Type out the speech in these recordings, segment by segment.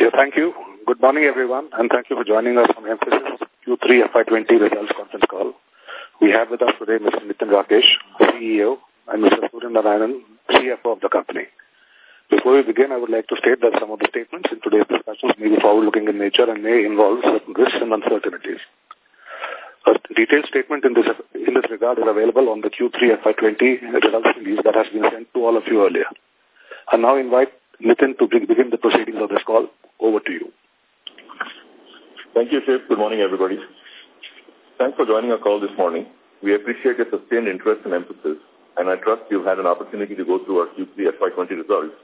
Yeah, thank you. Good morning, everyone, and thank you for joining us on Mphasis Q3 FY20 results conference call. We have with us today Mr. Nitin Rakesh, CEO, and Mr. Surya Narayanan, CFO of the company. Before we begin, I would like to state that some of the statements in today's discussions may be forward-looking in nature and may involve certain risks and uncertainties. A detailed statement in this, in this regard is available on the Q3 FY20 results release that has been sent to all of you earlier. I now invite Nitin to begin the proceedings of this call. Over to you. Thank you, Shiv. Good morning, everybody. Thanks for joining our call this morning. We appreciate your sustained interest in Mphasis, and I trust you've had an opportunity to go through our Q3 FY20 results,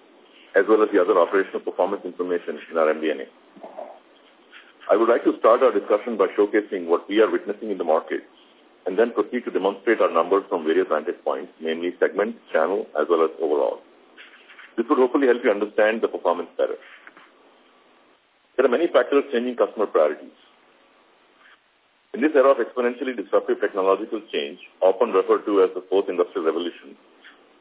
as well as the other operational performance information in our MD&A. I would like to start our discussion by showcasing what we are witnessing in the market, and then proceed to demonstrate our numbers from various vantage points, namely segment, channel, as well as overall. This would hopefully help you understand the performance better. There are many factors changing customer priorities. In this era of exponentially disruptive technological change, often referred to as the fourth industrial revolution,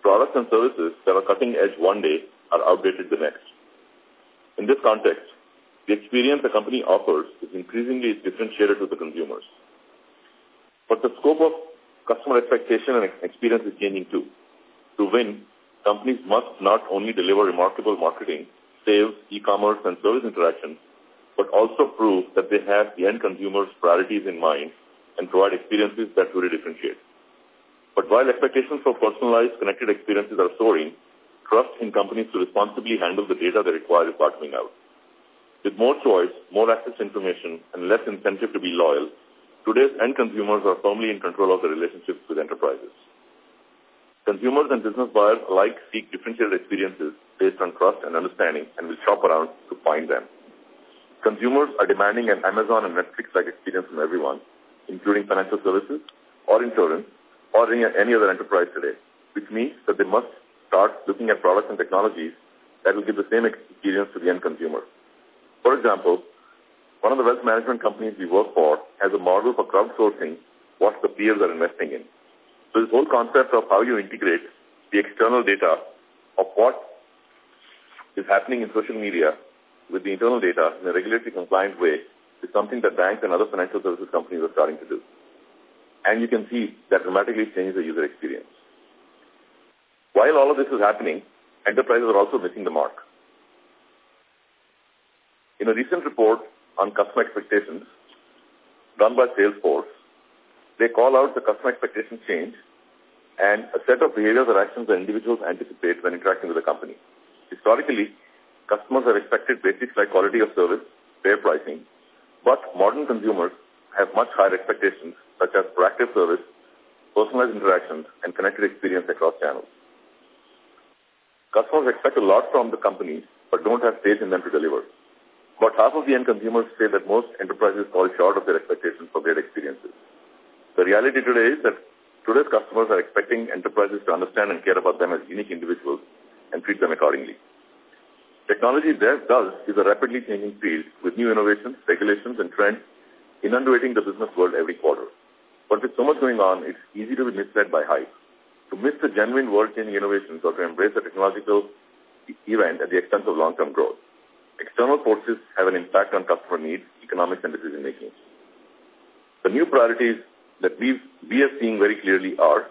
products and services that are cutting edge one day are outdated the next. In this context, the experience a company offers is increasingly differentiated to the consumers. But the scope of customer expectation and experience is changing too. To win, companies must not only deliver remarkable marketing, sales, e-commerce, and service interactions, but also prove that they have the end consumer's priorities in mind and provide experiences that truly differentiate. But while expectations for personalized, connected experiences are soaring, trust in companies to responsibly handle the data they require is bottoming out. With more choice, more access to information, and less incentive to be loyal, today's end consumers are firmly in control of their relationships with enterprises. Consumers and business buyers alike seek differentiated experiences based on trust and understanding and will shop around to find them. Consumers are demanding an Amazon and Netflix-like experience from everyone, including financial services or insurance or any other enterprise today, which means that they must start looking at products and technologies that will give the same experience to the end consumer. For example, one of the wealth management companies we work for has a model for crowdsourcing what the peers are investing in. So this whole concept of how you integrate the external data of what is happening in social media with the internal data in a regulatory compliant way is something that banks and other financial services companies are starting to do. And you can see that dramatically changes the user experience. While all of this is happening, enterprises are also missing the mark. In a recent report on customer expectations done by Salesforce, they call out the customer expectation change and a set of behaviors or actions that individuals anticipate when interacting with a company. Historically, customers have expected basics like quality of service, fair pricing, but modern consumers have much higher expectations such as proactive service, personalized interactions, and connected experience across channels. Customers expect a lot from the companies, but don't have faith in them to deliver. About half of the end consumers say that most enterprises fall short of their expectations for great experiences. The reality today is that today's customers are expecting enterprises to understand and care about them as unique individuals and treat them accordingly. Technology there does is a rapidly changing field with new innovations, regulations, and trends inundating the business world every quarter. But with so much going on, it's easy to be misled by hype. To miss the genuine world-changing innovations or to embrace a technological event at the expense of long-term growth. External forces have an impact on customer needs, economics, and decision-making. The new priorities that we we are seeing very clearly are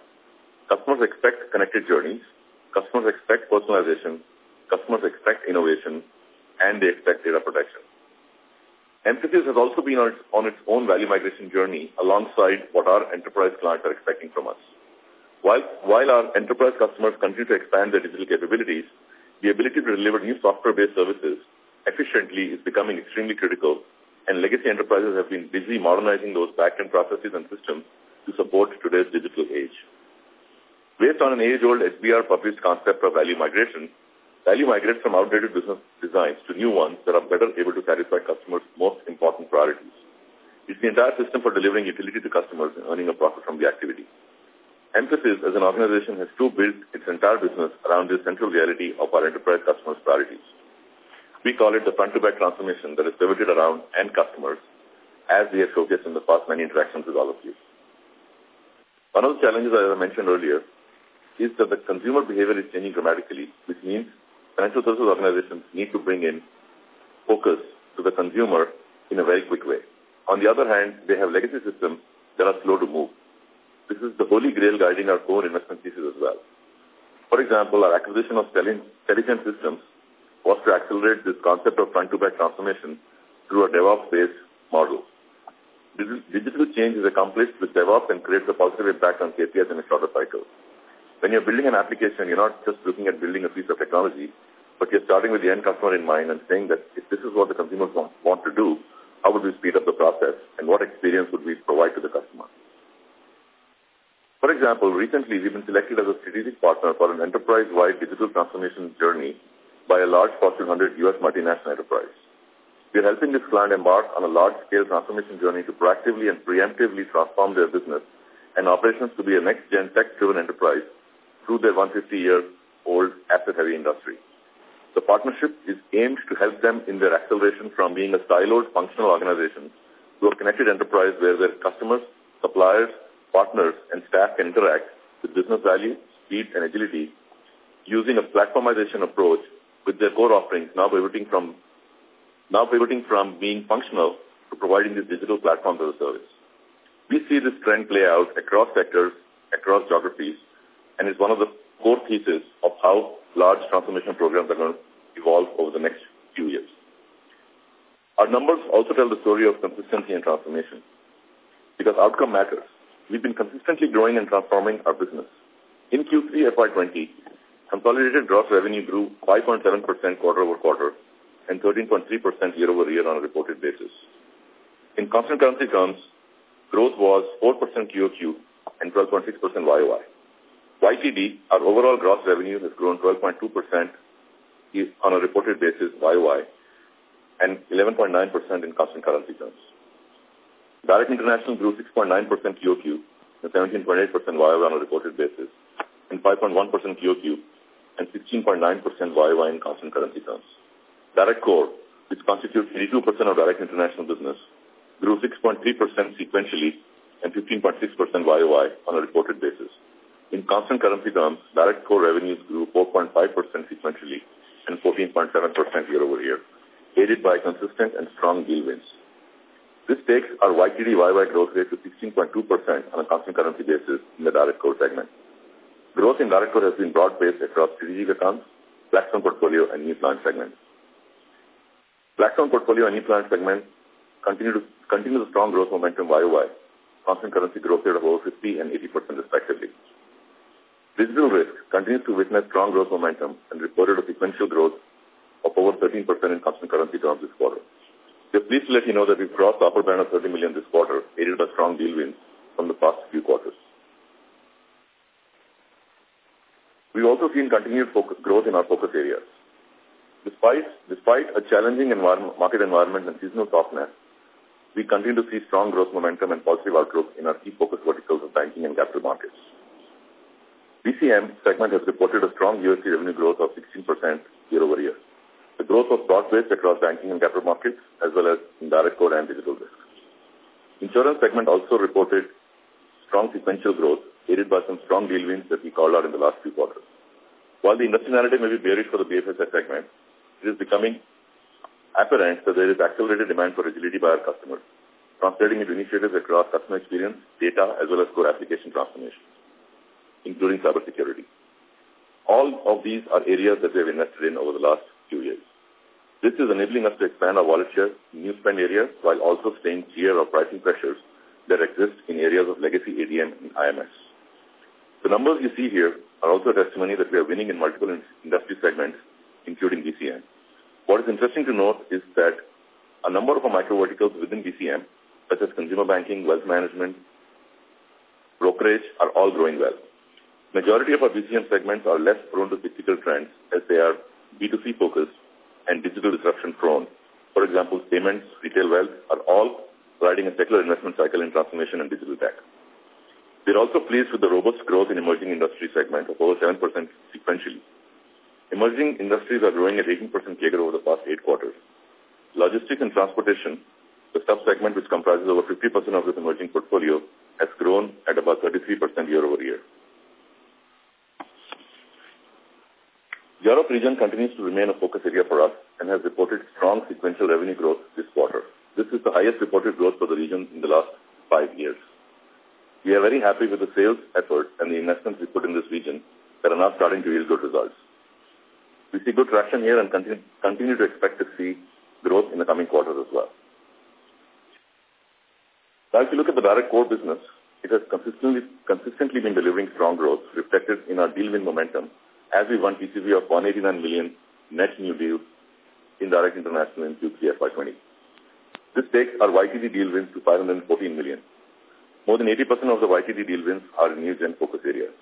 customers expect connected journeys, customers expect personalization, customers expect innovation, and they expect data protection. Mphasis has also been on its, on its own value migration journey alongside what our enterprise clients are expecting from us. While, while our enterprise customers continue to expand their digital capabilities, the ability to deliver new software-based services efficiently is becoming extremely critical, and legacy enterprises have been busy modernizing those back-end processes and systems to support today's digital age. Based on an age-old SBR published concept of value migration, Value migrates from outdated business designs to new ones that are better able to satisfy customers' most important priorities. It's the entire system for delivering utility to customers and earning a profit from the activity. Mphasis, as an organization, has to build its entire business around this central reality of our enterprise customers' priorities. We call it the front-to-back transformation that is pivoted around end customers, as we have showcased in the past many interactions with all of you. One of the challenges, as I mentioned earlier, is that the consumer behavior is changing dramatically, which means financial services organizations need to bring in focus to the consumer in a very quick way. On the other hand, they have legacy systems that are slow to move. This is the holy grail guiding our core investment thesis as well. For example, our acquisition of Stelligent Systems was to accelerate this concept of front-to-back transformation through a DevOps-based model. Digital change is accomplished with DevOps and creates a positive impact on KPIs in a shorter cycle. When you're building an application, you're not just looking at building a piece of technology, but you're starting with the end customer in mind and saying that if this is what the consumers want, want to do, how would we speed up the process and what experience would we provide to the customer? For example, recently we've been selected as a strategic partner for an enterprise-wide digital transformation journey by a large Fortune 100 U.S. multinational enterprise. We are helping this client embark on a large-scale transformation journey to proactively and preemptively transform their business and operations to be a next-gen tech-driven enterprise through their 150-year-old asset-heavy industry. The partnership is aimed to help them in their acceleration from being a siloed functional organization to a connected enterprise where their customers, suppliers, partners, and staff can interact with business value, speed, and agility using a platformization approach with their core offerings now pivoting from now pivoting from being functional to providing this digital platform as a service. We see this trend play out across sectors, across geographies, and is one of the core pieces of how large transformation programs are going to evolve over the next few years. Our numbers also tell the story of consistency and transformation because outcome matters. We've been consistently growing and transforming our business. In Q3 FY20, consolidated gross revenue grew 5.7% quarter over quarter and 13.3% year over year on a reported basis. In constant currency terms, growth was 4% QOQ and 12.6% YOY. YTD, our overall gross revenue has grown 12.2% on a reported basis YOY and 11.9% in constant currency terms. Direct International grew 6.9% QOQ and 17.8% YOY on a reported basis and 5.1% QOQ and 16.9% YOY in constant currency terms. Direct Core, which constitutes 82% of Direct International business, grew 6.3% sequentially and 15.6% YOY on a reported basis. In constant currency terms, Direct Core revenues grew 4.5% sequentially and 14.7% year over year, aided by consistent and strong deal wins. This takes our YTD YY growth rate to 16.2% on a constant currency basis in the Direct Core segment. Growth in Direct Core has been broad-based across strategic accounts, Blackstone portfolio, and new client segments. Blackstone portfolio and new client segment continue to continue the strong growth momentum YOY, constant currency growth rate of over 50 and 80% respectively. Digital risk continues to witness strong growth momentum and reported a sequential growth of over 13% in constant currency terms this quarter. We are pleased to let you know that we've crossed the upper band of 30 million this quarter, aided by strong deal wins from the past few quarters. We've also seen continued focus, growth in our focus areas. Despite, despite a challenging environment, market environment and seasonal softness, we continue to see strong growth momentum and positive outlook in our key focus verticals of banking and capital markets. BCM segment has reported a strong USD revenue growth of 16% year over year. The growth was broad-based across banking and capital markets as well as in direct core and digital risk. Insurance segment also reported strong sequential growth aided by some strong deal wins that we called out in the last few quarters. While the industry narrative may be bearish for the BFSI segment, it is becoming apparent that there is accelerated demand for agility by our customers, translating into initiatives across customer experience, data, as well as core application transformation including cybersecurity. All of these are areas that we have invested in over the last few years. This is enabling us to expand our wallet share in new spend areas while also staying clear of pricing pressures that exist in areas of legacy ADM and IMS. The numbers you see here are also a testimony that we are winning in multiple industry segments, including BCM. What is interesting to note is that a number of our micro verticals within BCM, such as consumer banking, wealth management, brokerage, are all growing well. Majority of our BCM segments are less prone to cyclical trends as they are B2C focused and digital disruption prone. For example, payments, retail wealth are all riding a secular investment cycle in transformation and digital tech. We're also pleased with the robust growth in emerging industry segment of over 7% sequentially. Emerging industries are growing at 18% CAGR over the past eight quarters. Logistics and transportation, the sub-segment which comprises over 50% of this emerging portfolio, has grown at about 33% year over year. Europe region continues to remain a focus area for us and has reported strong sequential revenue growth this quarter. This is the highest reported growth for the region in the last five years. We are very happy with the sales effort and the investments we put in this region that are now starting to yield good results. We see good traction here and continue, continue to expect to see growth in the coming quarters as well. Now, if you look at the direct core business, it has consistently, consistently been delivering strong growth reflected in our deal win momentum as we won TCV of 189 million net new deals in direct international in Q3 FY20. This takes our YTD deal wins to 514 million. More than 80% of the YTD deal wins are in new gen focus areas.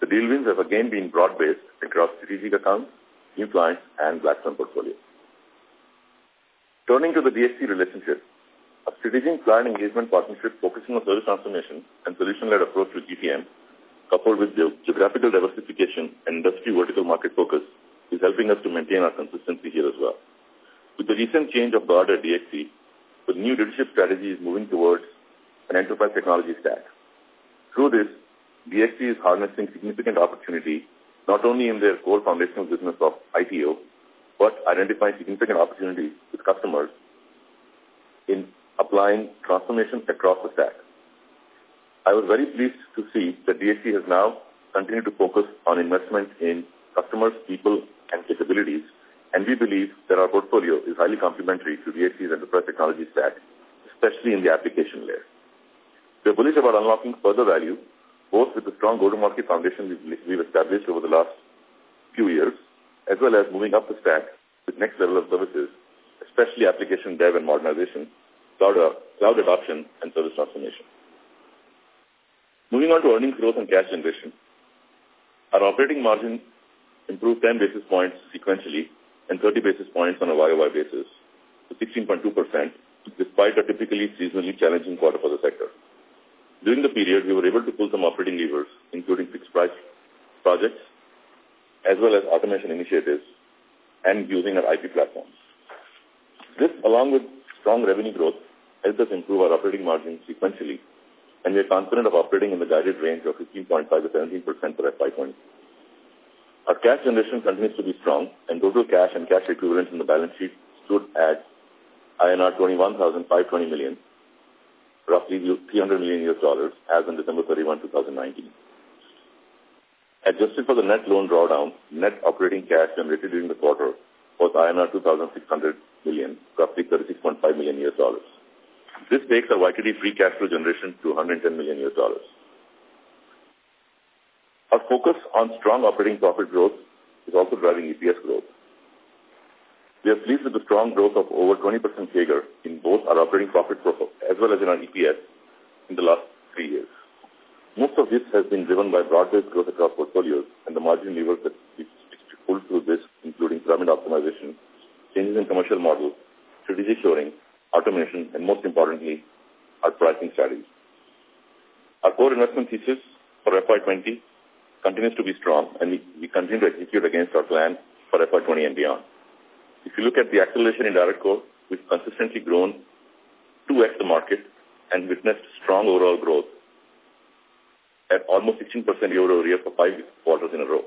The deal wins have again been broad-based across strategic accounts, new clients, and Blackstone portfolio. Turning to the DXC relationship, a strategic client engagement partnership focusing on service transformation and solution-led approach to GTM, coupled with ge geographical diversification and industry vertical market focus, is helping us to maintain our consistency here as well. With the recent change of guard at DXC, the new leadership strategy is moving towards an enterprise technology stack. Through this, DXC is harnessing significant opportunity not only in their core foundational business of ITO, but identifying significant opportunities with customers in applying transformation across the stack. I was very pleased to see that DXC has now continued to focus on investment in customers, people, and capabilities, and we believe that our portfolio is highly complementary to DXC's enterprise technology stack, especially in the application layer. We are bullish about unlocking further value, both with the strong go-to-market foundation we've established over the last few years, as well as moving up the stack with next level of services, especially application dev and modernization, cloud, cloud adoption, and service transformation. Moving on to earnings growth and cash generation. Our operating margin improved 10 basis points sequentially and 30 basis points on a YOY basis to 16.2%, despite a typically seasonally challenging quarter for the sector. During the period, we were able to pull some operating levers, including fixed price projects, as well as automation initiatives, and using our IP platforms. This, along with strong revenue growth, helped us improve our operating margin sequentially, and we are confident of operating in the guided range of 15.5 to 17% for FY20. Our cash generation continues to be strong, and total cash and cash equivalents in the balance sheet stood at INR 21,520 million, roughly 300 million US dollars, as on December 31, 2019. Adjusted for the net loan drawdown, net operating cash generated during the quarter was INR 2,600 million, roughly 36.5 million US dollars. This takes our YTD free cash flow generation to 110 million US dollars. Our focus on strong operating profit growth is also driving EPS growth. We are pleased with the strong growth of over 20% CAGR in both our operating profit profile as well as in our EPS in the last three years. Most of this has been driven by broad-based growth across portfolios and the margin levers that we pulled through this, including pyramid optimization, changes in commercial model, strategic shoring, automation, and most importantly, our pricing strategy. Our core investment thesis for FY20 continues to be strong, and we, we continue to execute against our plan for FY20 and beyond. If you look at the acceleration in direct core, we've consistently grown 2x the market and witnessed strong overall growth at almost 16% year-over-year for five quarters in a row.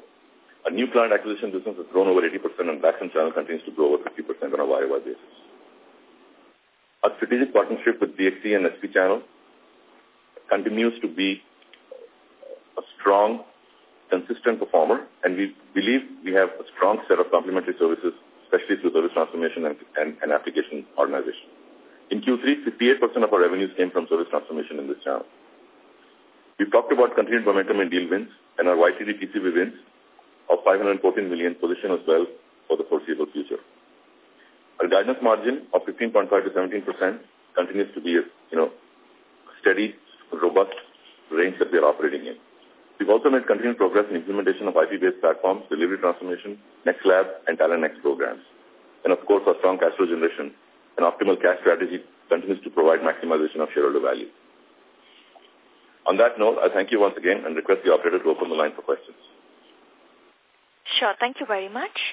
Our new client acquisition business has grown over 80% and Blackstone channel continues to grow over 50% on a YOY basis. Our strategic partnership with DXC and SP Channel continues to be a strong, consistent performer, and we believe we have a strong set of complementary services, especially through service transformation and, and, and application organization. In Q3, 58% of our revenues came from service transformation in this channel. We've talked about continued momentum in deal wins, and our YTD TCV wins of 514 million position as well for the foreseeable future. Our guidance margin of 15.5 to 17% continues to be a, you know, steady, robust range that we are operating in. We've also made continued progress in implementation of IP-based platforms, delivery transformation, NextLab, and TalentNext programs. And of course, our strong cash flow generation and optimal cash strategy continues to provide maximization of shareholder value. On that note, I thank you once again and request the operator to open the line for questions. Sure. Thank you very much.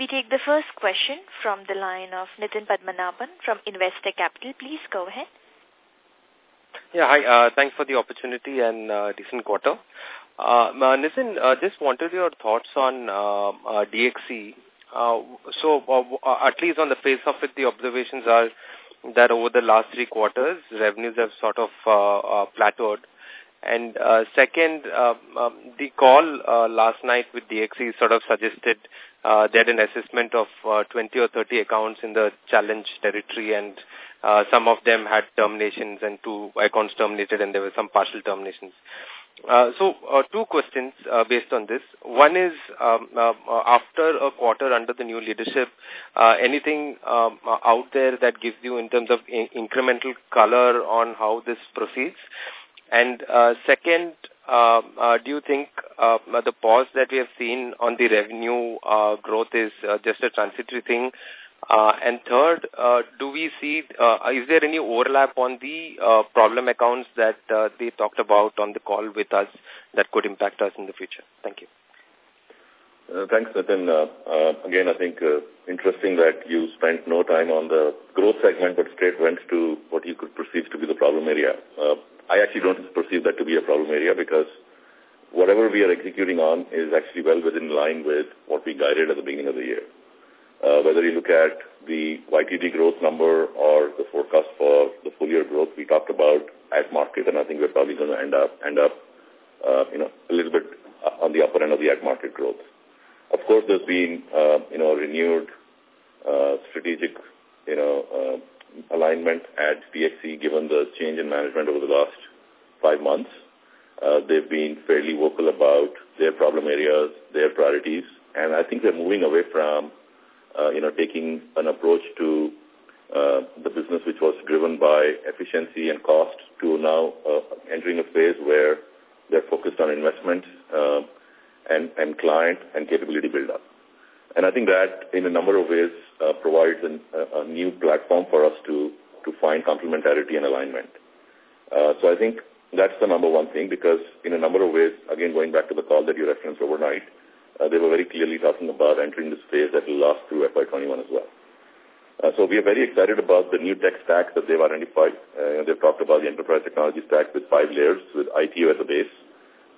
We take the first question from the line of Nitin Padmanabhan from Investec Capital. Please go ahead. Yeah, hi. Uh, thanks for the opportunity and uh, decent quarter. Uh, Nitin, uh, just wanted your thoughts on uh, uh, DXC. Uh, so, uh, at least on the face of it, the observations are that over the last three quarters, revenues have sort of uh, uh, plateaued. And uh, second, uh, um, the call uh, last night with DXC sort of suggested uh, had an assessment of uh, 20 or 30 accounts in the challenge territory and uh, some of them had terminations and two accounts terminated and there were some partial terminations. Uh, so, uh, two questions uh, based on this. One is, um, uh, after a quarter under the new leadership, uh, anything um, out there that gives you in terms of in incremental color on how this proceeds? And uh, second, uh, uh, do you think uh, the pause that we have seen on the revenue uh, growth is uh, just a transitory thing? Uh, and third, uh, do we see, uh, is there any overlap on the uh, problem accounts that uh, they talked about on the call with us that could impact us in the future? Thank you. Uh, thanks, Nitin. Uh, uh, again, I think uh, interesting that you spent no time on the growth segment, but straight went to what you could perceive to be the problem area. I actually don't perceive that to be a problem area because whatever we are executing on is actually well within line with what we guided at the beginning of the year. Uh, whether you look at the YTD growth number or the forecast for the full year growth we talked about at market, and I think we're probably going to end up end up uh, you know a little bit on the upper end of the at market growth. There's been uh, you know renewed uh, strategic you know uh, alignment at DXC given the change in management over the last five months. Uh, they've been fairly vocal about their problem areas, their priorities, and I think they're moving away from, uh, you know, taking an approach to uh, the business which was driven by efficiency and cost to now uh, entering a phase where they're focused on investment uh, and, and client and capability build-up. And I think that in a number of ways uh, provides an, a, a new platform for us to, to find complementarity and alignment. Uh, so I think that's the number one thing because in a number of ways, again, going back to the call that you referenced overnight, uh, they were very clearly talking about entering this phase that will last through FY21 as well. Uh, so we are very excited about the new tech stack that they've identified. Uh, they've talked about the enterprise technology stack with five layers, with ITO at the base,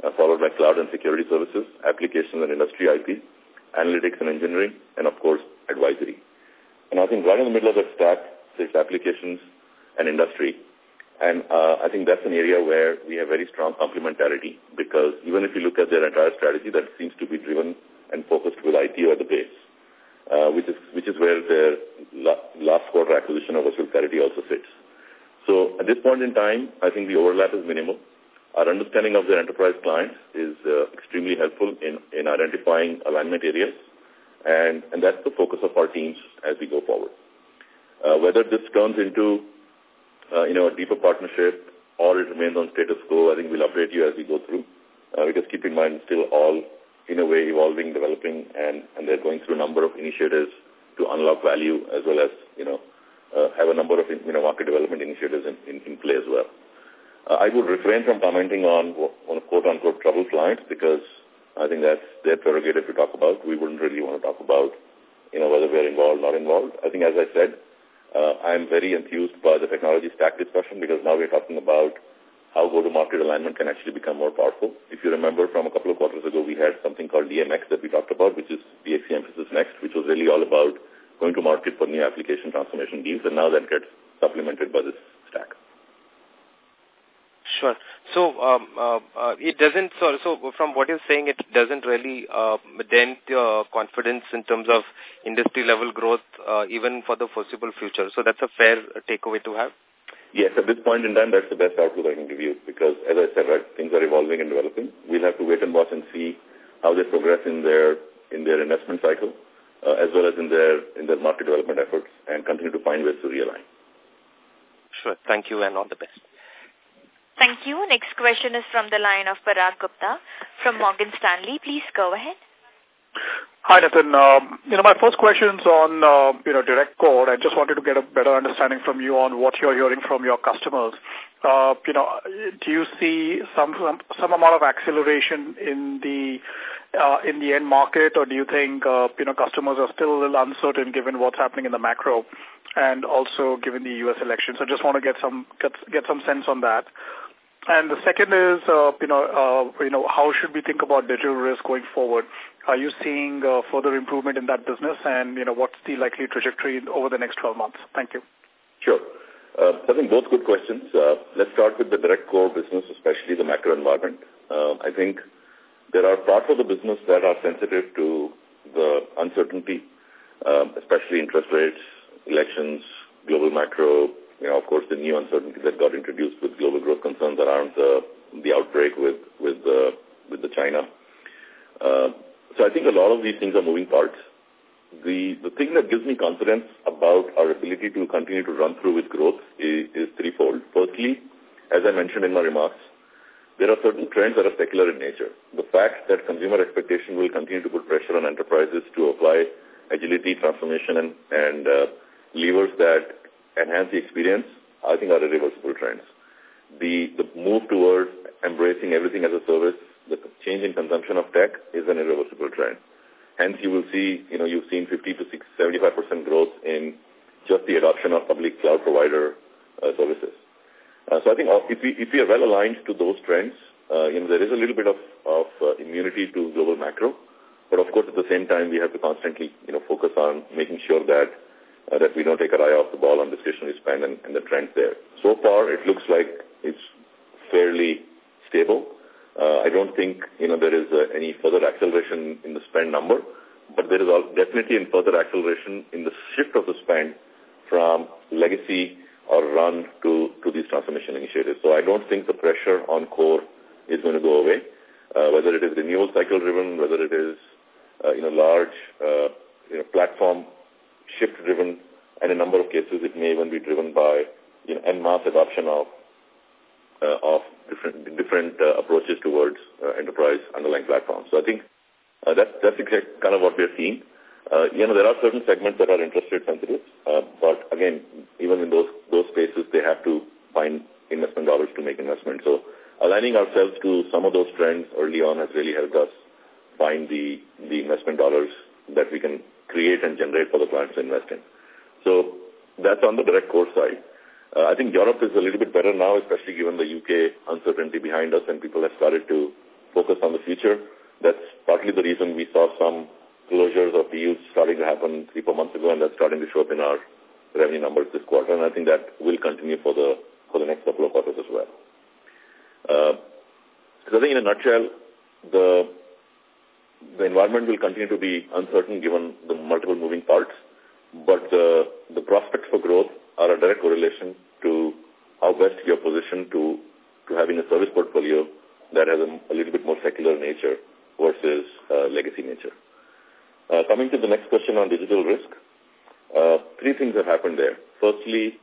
uh, followed by cloud and security services, applications and industry IP, analytics and engineering, and of course, advisory. And I think right in the middle of that stack sits applications and industry. And uh, I think that's an area where we have very strong complementarity because even if you look at their entire strategy, that seems to be driven and focused with IT at the base, uh, which is which is where their la last quarter acquisition of Virtual Clarity also fits. So at this point in time, I think the overlap is minimal. Our understanding of their enterprise clients is uh, extremely helpful in, in identifying alignment areas, and, and that's the focus of our teams as we go forward. Uh, whether this turns into uh, you know, a deeper partnership or it remains on status quo, I think we'll update you as we go through. Uh, because keep in mind, still all, in a way, evolving, developing, and, and they're going through a number of initiatives to unlock value as well as, you know, uh, have a number of, you know, market development initiatives in, in, in play as well. Uh, I would refrain from commenting on, on quote-unquote troubled clients because I think that's their prerogative to talk about. We wouldn't really want to talk about, you know, whether we're involved or not involved. I think, as I said, uh, I'm very enthused by the technology stack discussion because now we're talking about how go-to-market alignment can actually become more powerful. If you remember from a couple of quarters ago, we had something called DMX that we talked about, which is DXC Mphasis Next, which was really all about going to market for new application transformation deals, and now that gets supplemented by this. Sure. So um, uh, uh, it doesn't. So, so from what you're saying, it doesn't really uh, dent your confidence in terms of industry level growth, uh, even for the foreseeable future. So that's a fair takeaway to have. Yes, at this point in time, that's the best outlook I can give you because, as I said, right, things are evolving and developing. We'll have to wait and watch and see how they progress in their in their investment cycle, uh, as well as in their in their market development efforts, and continue to find ways to realign. Sure. Thank you, and all the best. Thank you. Next question is from the line of Parag Gupta from Morgan Stanley. Please go ahead. Hi, Nathan. Um, you know, my first question is on, uh, you know, direct core. I just wanted to get a better understanding from you on what you're hearing from your customers. Uh, you know, do you see some, some, some amount of acceleration in the, uh, in the end market, or do you think, uh, you know, customers are still a little uncertain given what's happening in the macro and also given the U.S. election? So just want to get some, get, get some sense on that. And the second is, uh, you know, uh, you know, how should we think about digital risk going forward? Are you seeing uh, further improvement in that business, and you know, what's the likely trajectory over the next 12 months? Thank you. Sure. Uh, I think both good questions. Uh, let's start with the direct core business, especially the macro environment. Uh, I think there are parts of the business that are sensitive to the uncertainty, uh, especially interest rates, elections, global macro, you know, of course, the new uncertainty that got introduced with global growth concerns around the, the outbreak with, with, the, with the China. Uh, so I think a lot of these things are moving parts. The, the thing that gives me confidence about our ability to continue to run through with growth is, is threefold. Firstly, as I mentioned in my remarks, there are certain trends that are secular in nature. The fact that consumer expectation will continue to put pressure on enterprises to apply agility, transformation, and, and uh, levers that enhance the experience, I think are irreversible trends. The, the move towards embracing everything as a service, the change in consumption of tech is an irreversible trend. Hence, you will see, you know, you've seen 50 to 6, 75% growth in just the adoption of public cloud provider uh, services. Uh, so I think if we, if we are well aligned to those trends, uh, you know, there is a little bit of, of uh, immunity to global macro, but of course at the same time we have to constantly, you know, focus on making sure that uh, that we don't take our eye off the ball on discretionary spend and, and the trend there. So far, it looks like it's fairly stable. Uh, I don't think, you know, there is uh, any further acceleration in the spend number, but there is all, definitely in further acceleration in the shift of the spend from legacy or run to, to these transformation initiatives. So I don't think the pressure on core is going to go away, uh, whether it is renewal cycle driven, whether it is, uh, you know, large, uh, you know, platform shift-driven, and in a number of cases it may even be driven by you know, en masse adoption of uh, of different different uh, approaches towards uh, enterprise underlying platforms. So I think uh, that's that's exactly kind of what we're seeing. Uh, you know, there are certain segments that are interest rate sensitive, uh, but again, even in those those spaces, they have to find investment dollars to make investment. So aligning ourselves to some of those trends early on has really helped us find the the investment dollars that we can create and generate for the clients to invest in. So that's on the direct core side. Uh, I think Europe is a little bit better now, especially given the UK uncertainty behind us and people have started to focus on the future. That's partly the reason we saw some closures of deals starting to happen three, four months ago, and that's starting to show up in our revenue numbers this quarter. And I think that will continue for the for the next couple of quarters as well. Uh, so I think in a nutshell, the the environment will continue to be uncertain given the multiple moving parts, but the, the prospects for growth are a direct correlation to how best you're positioned to, to having a service portfolio that has a, a little bit more secular nature versus uh, legacy nature. Uh, coming to the next question on digital risk, uh, three things have happened there. Firstly,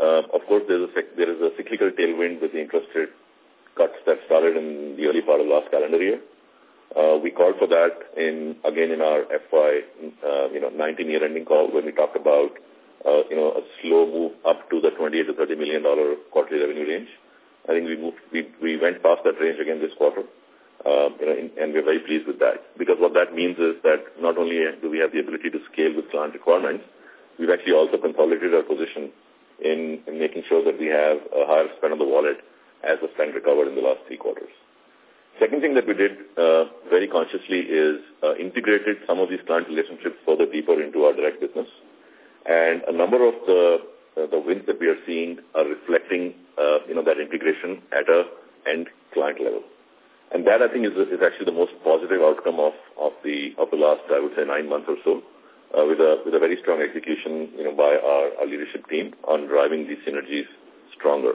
uh, of course, there's a there is a cyclical tailwind with the interest rate cuts that started in the early part of last calendar year. Uh, we called for that in again in our FY uh, you know 19 year ending call when we talked about uh, you know a slow move up to the 28 to 30 million dollar quarterly revenue range. I think we moved we we went past that range again this quarter. Uh, you know, in, and we're very pleased with that because what that means is that not only do we have the ability to scale with client requirements, we've actually also consolidated our position in, in making sure that we have a higher spend on the wallet as the spend recovered in the last three quarters. Second thing that we did uh, very consciously is uh, integrated some of these client relationships further deeper into our direct business. And a number of the uh, the wins that we are seeing are reflecting, uh, you know, that integration at a end client level. And that, I think, is, is actually the most positive outcome of, of the of the last, I would say, nine months or so, uh, with a with a very strong execution, you know, by our, our leadership team on driving these synergies stronger.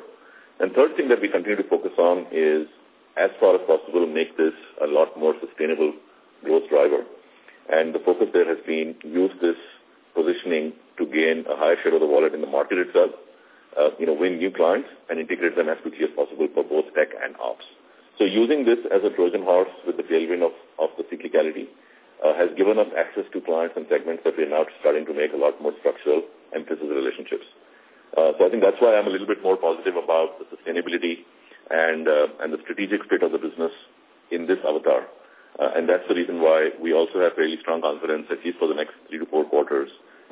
And third thing that we continue to focus on is as far as possible, make this a lot more sustainable growth driver. And the focus there has been use this positioning to gain a higher share of the wallet in the market itself, uh, you know, win new clients and integrate them as quickly as possible for both tech and ops. So using this as a Trojan horse with the tailwind of, of the cyclicality, uh, has given us access to clients and segments that we're now starting to make a lot more structural emphasis relationships. Uh, so I think that's why I'm a little bit more positive about the sustainability and uh, and the strategic fit of the business in this avatar. Uh, and that's the reason why we also have fairly strong confidence, at least for the next three to four quarters,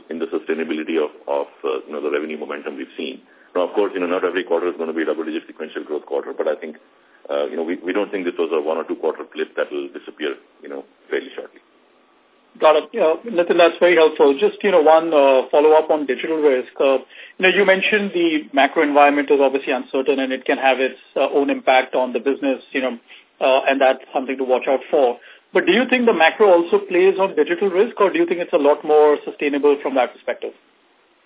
in the sustainability of, of uh, you know, the revenue momentum we've seen. Now, of course, you know, not every quarter is going to be a double-digit sequential growth quarter, but I think, uh, you know, we, we don't think this was a one or two quarter blip that will disappear, you know, fairly shortly. Got it. Yeah, Nitin, that's very helpful. Just, you know, one uh, follow-up on digital risk. Uh, know, you mentioned the macro environment is obviously uncertain and it can have its uh, own impact on the business, you know, uh, and that's something to watch out for. But do you think the macro also plays on digital risk or do you think it's a lot more sustainable from that perspective?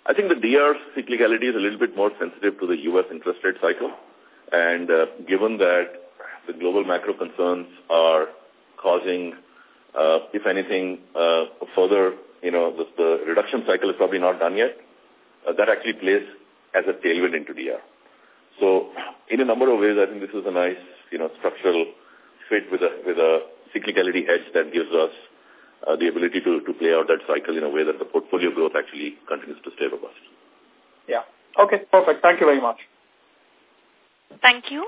I think the DR cyclicality is a little bit more sensitive to the U.S. interest rate cycle. And uh, given that the global macro concerns are causing uh, if anything, uh, further, you know, the, the reduction cycle is probably not done yet. Uh, that actually plays as a tailwind into DR. So, in a number of ways, I think this is a nice, you know, structural fit with a with a cyclicality hedge that gives us uh, the ability to to play out that cycle in a way that the portfolio growth actually continues to stay robust. Yeah. Okay. Perfect. Thank you very much. Thank you.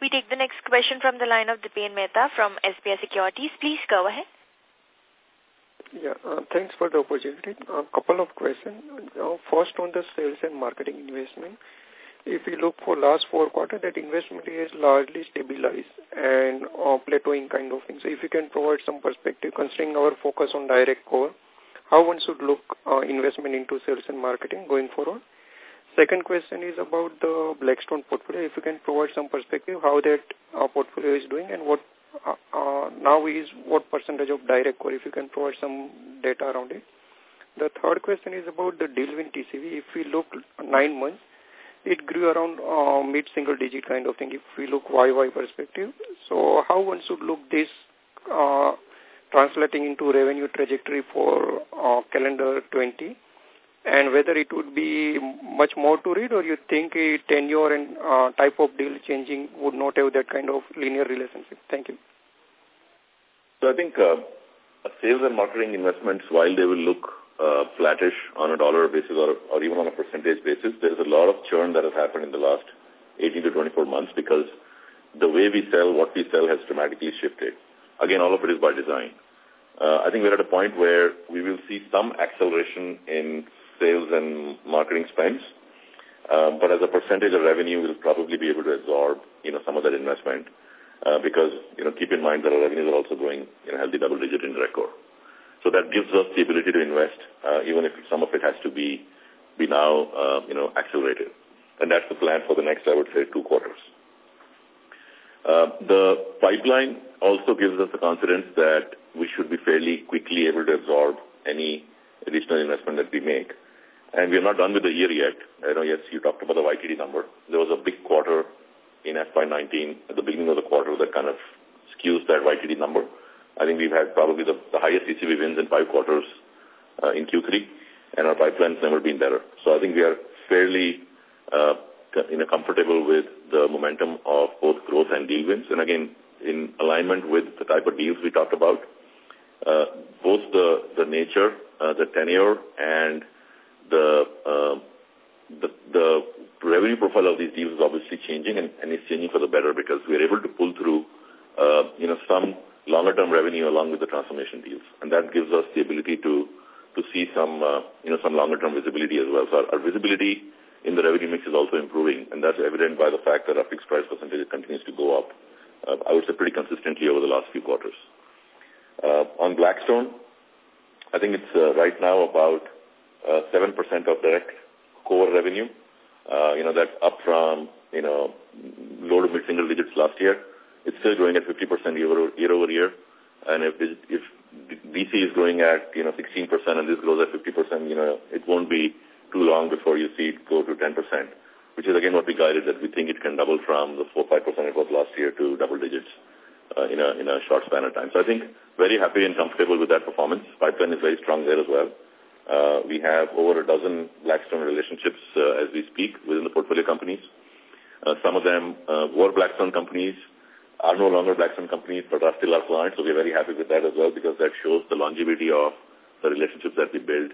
We take the next question from the line of Dipen Mehta from SBI Securities. Please go ahead. Yeah, uh, thanks for the opportunity. A couple of questions. Uh, first, on the sales and marketing investment. If you look for last four quarter, that investment is largely stabilized and uh, plateauing kind of thing. So if you can provide some perspective, considering our focus on direct core, how one should look uh, investment into sales and marketing going forward? Second question is about the Blackstone portfolio. If you can provide some perspective, how that uh, portfolio is doing and what uh, uh, now is what percentage of direct core, if you can provide some data around it. The third question is about the deal win TCV. If we look nine months, it grew around uh, mid-single digit kind of thing if we look YY perspective. So how one should look this uh, translating into revenue trajectory for uh, calendar 20 and whether it would be much more to read or you think a tenure and uh, type of deal changing would not have that kind of linear relationship? Thank you. So I think uh, sales and marketing investments, while they will look uh, flattish on a dollar basis or, or even on a percentage basis, there's a lot of churn that has happened in the last 18 to 24 months because the way we sell, what we sell has dramatically shifted. Again, all of it is by design. Uh, I think we're at a point where we will see some acceleration in sales and marketing spends. Uh, but as a percentage of revenue, we'll probably be able to absorb, you know, some of that investment uh, because, you know, keep in mind that our revenues are also growing in a healthy double-digit in record. So that gives us the ability to invest, uh, even if some of it has to be be now, uh, you know, accelerated. And that's the plan for the next, I would say, two quarters. Uh, the pipeline also gives us the confidence that we should be fairly quickly able to absorb any additional investment that we make. And we are not done with the year yet. I know, yes, you talked about the YTD number. There was a big quarter in FY19 at the beginning of the quarter that kind of skews that YTD number. I think we've had probably the, the highest TCV wins in five quarters uh, in Q3, and our pipeline's never been better. So I think we are fairly uh, you comfortable with the momentum of both growth and deal wins. And again, in alignment with the type of deals we talked about, uh, both the, the nature, uh, the tenure, and the, uh, the, the revenue profile of these deals is obviously changing, and, and it's changing for the better because we're able to pull through, uh, you know, some longer-term revenue along with the transformation deals. And that gives us the ability to, to see some, uh, you know, some longer-term visibility as well. So our, our visibility in the revenue mix is also improving, and that's evident by the fact that our fixed price percentage continues to go up, uh, I would say pretty consistently over the last few quarters. Uh, on Blackstone, I think it's uh, right now about 7% of direct core revenue. Uh, you know, that's up from, you know, low to mid-single digits last year. It's still growing at 50% year, year over year. And if, if DC is growing at, you know, 16% and this grows at 50%, you know, it won't be too long before you see it go to 10%, which is again what we guided that we think it can double from the 4-5% it was last year to double digits uh, in, a, in a short span of time. So I think very happy and comfortable with that performance. Pipeline is very strong there as well. Uh, we have over a dozen Blackstone relationships uh, as we speak within the portfolio companies. Uh, some of them uh, were Blackstone companies. are no longer Blackstone companies but are still our clients. So we're very happy with that as well because that shows the longevity of the relationships that we build.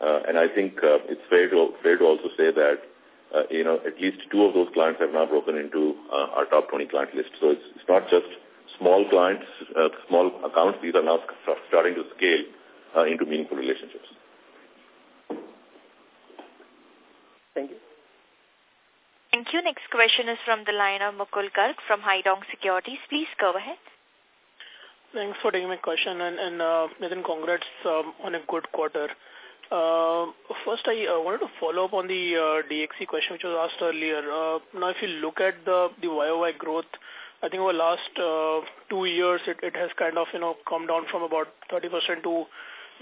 Uh, and I think uh, it's fair to fair to also say that uh, you know at least two of those clients have now broken into uh, our top 20 client list. So it's, it's not just small clients, uh, small accounts. These are now starting to scale uh, into meaningful relationships. Thank you. Thank you. Next question is from the line of Mukul Garg from Haitong Securities. Please go ahead. Thanks for taking my question. And, and uh, Nitin, congrats um, on a good quarter. Uh, first, I uh, wanted to follow up on the uh, DXC question which was asked earlier. Uh, now, if you look at the, the YOY growth, I think over the last uh, two years, it, it has kind of, you know, come down from about 30% to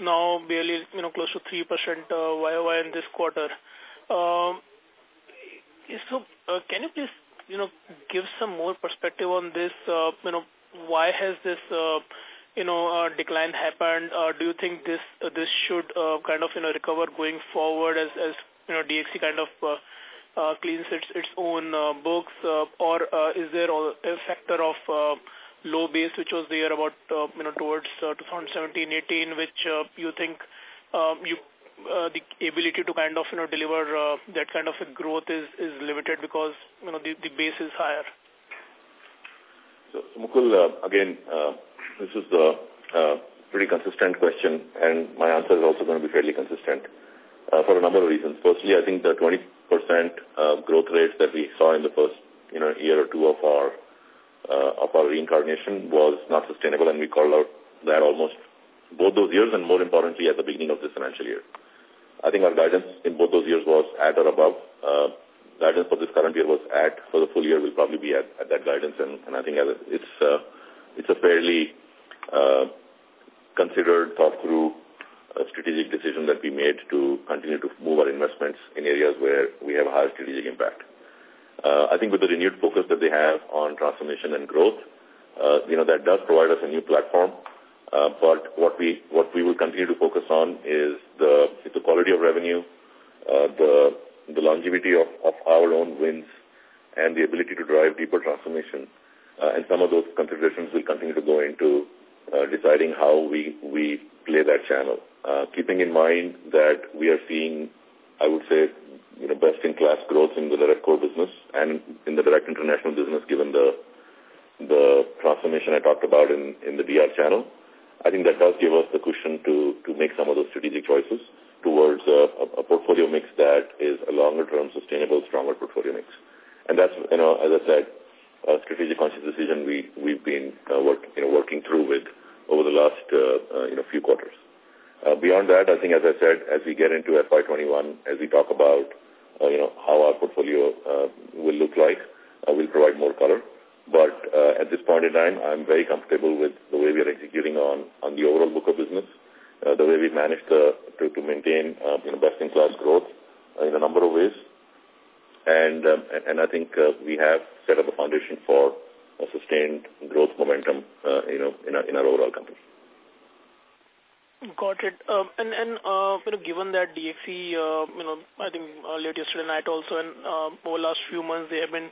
now barely, you know, close to 3% uh, YOY in this quarter. Um, so, uh, can you please, you know, give some more perspective on this? Uh, you know, why has this, uh, you know, uh, decline happened? Uh, do you think this uh, this should uh, kind of, you know, recover going forward as, as you know, DXC kind of uh, uh, cleans its its own uh, books, uh, or uh, is there a factor of uh, low base which was there about, uh, you know, towards uh, 2017-18, which uh, you think um, you uh, the ability to kind of, you know, deliver uh, that kind of a growth is, is limited because, you know, the, the base is higher? So, Mukul, uh, again, uh, this is a uh, pretty consistent question, and my answer is also going to be fairly consistent uh, for a number of reasons. Firstly, I think the 20% uh, growth rates that we saw in the first, you know, year or two of our uh, of our reincarnation was not sustainable, and we called out that almost both those years, and more importantly, at the beginning of this financial year. I think our guidance in both those years was at or above. Uh, guidance for this current year was at. For the full year, we'll probably be at, at that guidance, and, and I think it's uh, it's a fairly uh, considered, thought through uh, strategic decision that we made to continue to move our investments in areas where we have a higher strategic impact. Uh, I think with the renewed focus that they have on transformation and growth, uh, you know, that does provide us a new platform uh, but what we what we will continue to focus on is the is the quality of revenue, uh, the the longevity of, of our own wins, and the ability to drive deeper transformation. Uh, and some of those considerations will continue to go into uh, deciding how we we play that channel. Uh, keeping in mind that we are seeing, I would say, you know, best in class growth in the direct core business and in the direct international business, given the the transformation I talked about in in the DR channel. I think that does give us the cushion to, to make some of those strategic choices towards a, a, portfolio mix that is a longer-term, sustainable, stronger portfolio mix. And that's, you know, as I said, a strategic conscious decision we, we've been uh, work, you know, working through with over the last, uh, uh, you know, few quarters. Uh, beyond that, I think, as I said, as we get into FY21, as we talk about, uh, you know, how our portfolio uh, will look like, uh, we'll provide more color. But uh, at this point in time, I'm very comfortable with the way we are executing on, on the overall book of business, uh, the way we managed to, to, to maintain uh, you know, best-in-class growth uh, in a number of ways. And, um, and I think uh, we have set up a foundation for a sustained growth momentum uh, you know, in, our, in our overall company. Got it. Um, and and uh, you know, given that DXC, uh, you know, I think uh, late yesterday night also, and uh, over the last few months they have been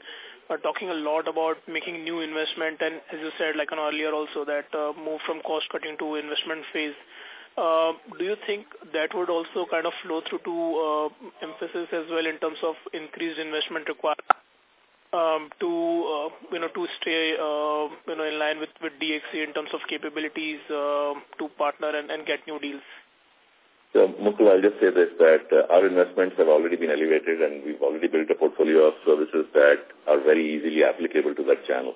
are talking a lot about making new investment and as you said like an earlier also that uh, move from cost cutting to investment phase. Uh, do you think that would also kind of flow through to uh, Mphasis as well in terms of increased investment required um, to uh, you know to stay uh, you know in line with with DXC in terms of capabilities uh, to partner and, and get new deals? So, Mukul, I'll just say this, that uh, our investments have already been elevated and we've already built a portfolio of services that are very easily applicable to that channel.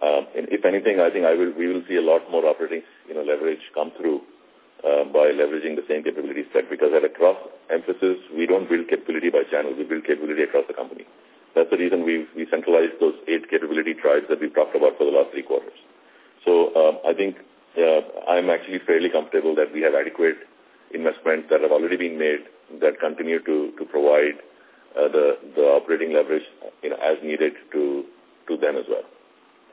Um, and if anything, I think I will, we will see a lot more operating, you know, leverage come through uh, by leveraging the same capability set because at across Mphasis, we don't build capability by channel, we build capability across the company. That's the reason we've we centralized those eight capability tribes that we've talked about for the last three quarters. So um, I think uh, I'm actually fairly comfortable that we have adequate investments that have already been made that continue to, to provide uh, the, the operating leverage you know, as needed to, to them as well.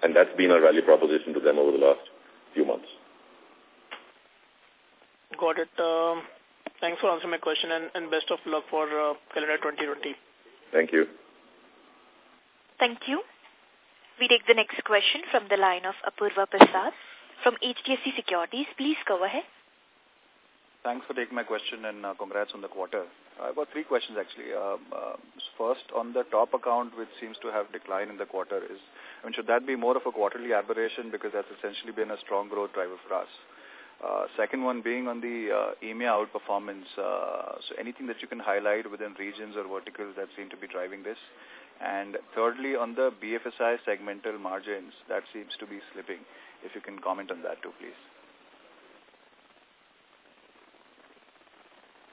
And that's been our value proposition to them over the last few months. Got it. Um, thanks for answering my question and, and best of luck for uh, calendar 2020. Thank you. Thank you. We take the next question from the line of Apurva Prasad from HDFC Securities. Please go ahead. Thanks for taking my question and uh, congrats on the quarter. I've got three questions actually. Um, uh, first, on the top account, which seems to have declined in the quarter, is I mean, should that be more of a quarterly aberration because that's essentially been a strong growth driver for us? Uh, second one being on the uh, EMEA outperformance. Uh, so anything that you can highlight within regions or verticals that seem to be driving this? And thirdly, on the BFSI segmental margins, that seems to be slipping. If you can comment on that too, please.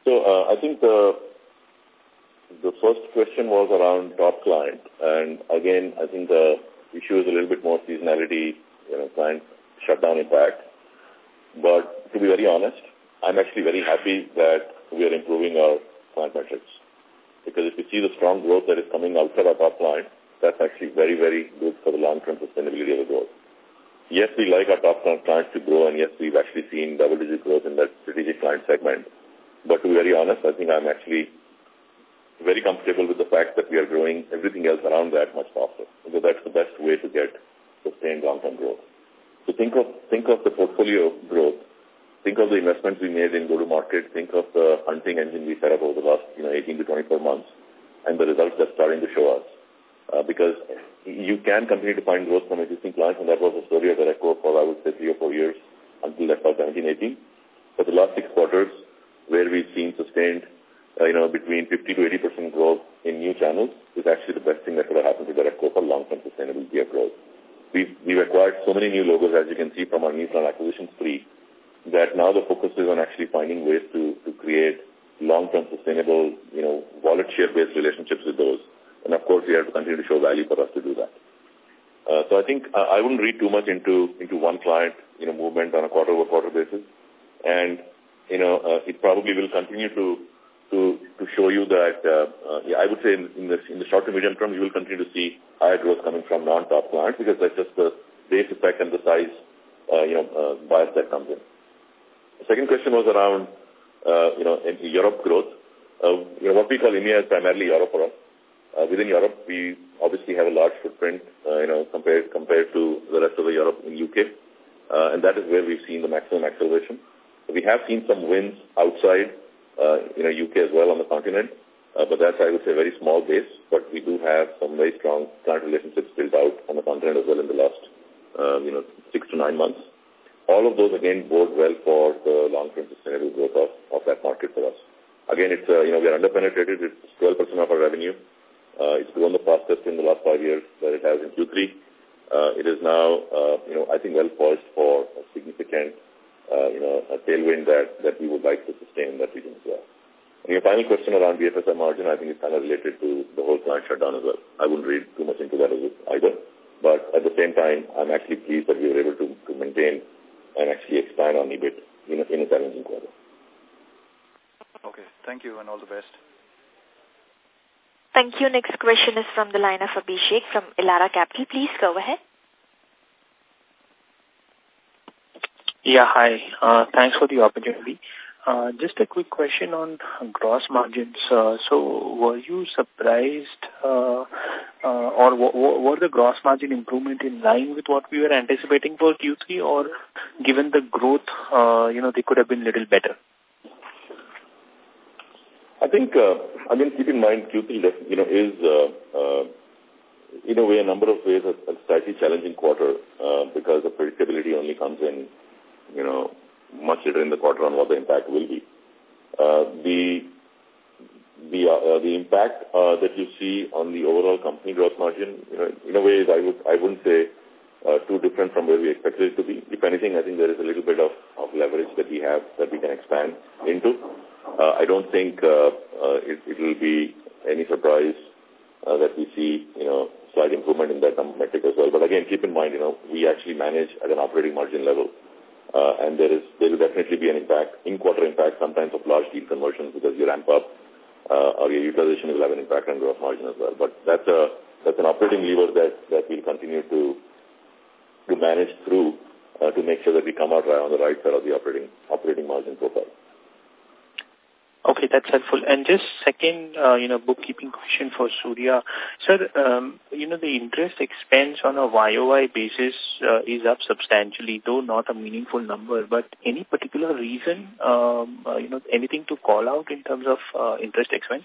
So uh, I think the the first question was around top client, and again, I think the issue is a little bit more seasonality, you know, client shutdown impact. But to be very honest, I'm actually very happy that we are improving our client metrics. Because if you see the strong growth that is coming outside our top line, that's actually very, very good for the long-term sustainability of the growth. Yes, we like our top clients to grow, and yes, we've actually seen double-digit growth in that strategic client segment. But to be very honest, I think I'm actually very comfortable with the fact that we are growing everything else around that much faster. Because that's the best way to get sustained long-term growth. So think of think of the portfolio growth. Think of the investments we made in go-to-market. Think of the hunting engine we set up over the last you know 18 to 24 months, and the results that's starting to show us. Uh, because you can continue to find growth from existing clients, and that was the story of record for I would say three or four years until FY 17, 18. But the last six quarters, where we've seen sustained, uh, you know, between 50 to 80 percent growth in new channels, is actually the best thing that could have happened to record for long-term sustainability of growth. We've, we've acquired so many new logos, as you can see from our new client acquisition spree, that now the focus is on actually finding ways to, to create long-term sustainable, you know, wallet share-based relationships with those. And of course, we have to continue to show value for us to do that. Uh, so I think uh, I wouldn't read too much into into one client, you know, movement on a quarter-over-quarter basis. And, you know, uh, it probably will continue to to to show you that, uh, uh, yeah, I would say in, in, the, in the short to medium term, you will continue to see higher growth coming from non-top clients because that's just the base effect and the size, uh, you know, uh, bias that comes in. The second question was around, uh, you know, in Europe growth. Uh, you know, what we call EMEA is primarily Europe for us. Uh, within Europe, we obviously have a large footprint, uh, you know, compared compared to the rest of the Europe in UK, uh, and that is where we've seen the maximum acceleration. We have seen some wins outside uh, you know, UK as well on the continent. Uh, but that's, I would say, a very small base. But we do have some very strong client relationships built out on the continent as well in the last, uh, you know, six to nine months. All of those, again, bode well for the long-term sustainable growth of, of that market for us. Again, it's, uh, you know, we are underpenetrated. It's 12% of our revenue. Uh, it's grown the fastest in the last five years that it has in Q3. Uh, it is now, uh, you know, I think well poised for a significant uh, you know, a tailwind that, that we would like to sustain in that region as well. And your final question around BFSI margin, I think is kind of related to the whole plant shutdown as well. I wouldn't read too much into that either. But at the same time, I'm actually pleased that we were able to, to maintain and actually expand on EBIT in a, in a challenging quarter. Okay. Thank you and all the best. Thank you. Next question is from the line of Abhishek from Elara Capital. Please go ahead. Yeah, hi. Uh, thanks for the opportunity. Uh, just a quick question on gross margins. Uh, so were you surprised uh, uh, or were the gross margin improvement in line with what we were anticipating for Q3 or given the growth, uh, you know, they could have been a little better? I think, uh, I mean, keep in mind Q3, you know, is, uh, uh, in a way, a number of ways, a, a slightly challenging quarter uh, because the predictability only comes in you know, much later in the quarter on what the impact will be. Uh, the the uh, the impact uh, that you see on the overall company gross margin, you know, in a way, I would I wouldn't say uh, too different from where we expected it to be. If anything, I think there is a little bit of, of leverage that we have that we can expand into. Uh, I don't think uh, uh, it, it will be any surprise uh, that we see, you know, slight improvement in that metric as well. But again, keep in mind, you know, we actually manage at an operating margin level. Uh, and there is there will definitely be an impact, in-quarter impact sometimes of large deal conversions because you ramp up uh, or your utilization will have an impact on gross margin as well. But that's a that's an operating lever that that we'll continue to to manage through uh, to make sure that we come out right on the right side of the operating operating margin profile. Okay, that's helpful. And just second, uh, you know, bookkeeping question for Surya. Sir, um, you know, the interest expense on a YOY basis uh, is up substantially, though not a meaningful number. But any particular reason, um, uh, you know, anything to call out in terms of uh, interest expense?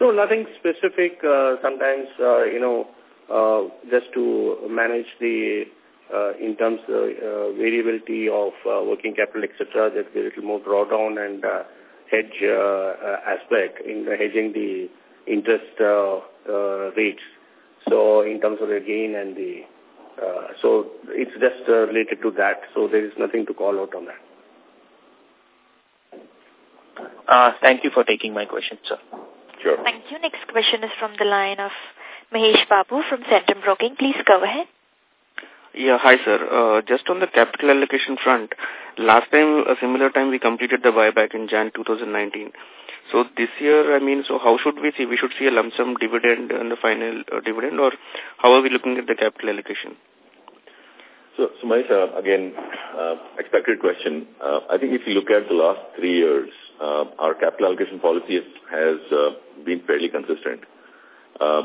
No, nothing specific. Uh, sometimes, uh, you know, uh, just to manage the uh, in terms of uh, variability of uh, working capital, etc., there's a little more drawdown and uh, hedge uh, uh, aspect in hedging the interest uh, uh, rates. So in terms of the gain and the, uh, so it's just uh, related to that. So there is nothing to call out on that. Uh, thank you for taking my question, sir. Sure. Thank you. Next question is from the line of Mahesh Babu from Centrum Broking. Please go ahead. Yeah, hi sir. Uh, just on the capital allocation front, last time, a similar time, we completed the buyback in Jan 2019. So this year, I mean, so how should we see? We should see a lump sum dividend and the final uh, dividend or how are we looking at the capital allocation? So, so Mahesh, uh, again, uh, expected question. Uh, I think if you look at the last three years, uh, our capital allocation policy has, has uh, been fairly consistent. Uh,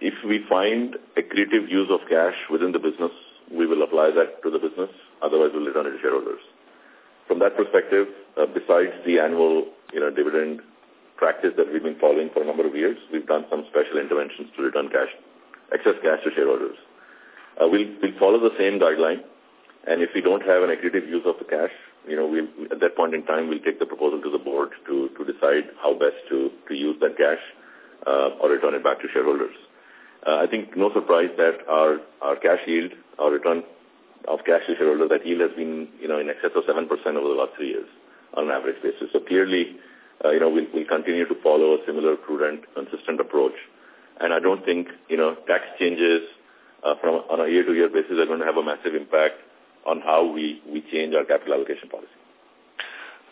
if we find a creative use of cash within the business, we will apply that to the business. Otherwise, we'll return it to shareholders. From that perspective, uh, besides the annual you know, dividend practice that we've been following for a number of years, we've done some special interventions to return cash, excess cash to shareholders. Uh, we'll, we'll follow the same guideline, and if we don't have an accretive use of the cash, you know, we'll, at that point in time, we'll take the proposal to the board to, to decide how best to, to use that cash uh, or return it back to shareholders. Uh, I think no surprise that our, our cash yield, our return of cash to shareholders, that yield has been, you know, in excess of 7% over the last three years on an average basis. So clearly, uh, you know, we'll, we'll continue to follow a similar prudent, consistent approach. And I don't think, you know, tax changes uh, from on a year-to-year -year basis are going to have a massive impact on how we, we change our capital allocation policy.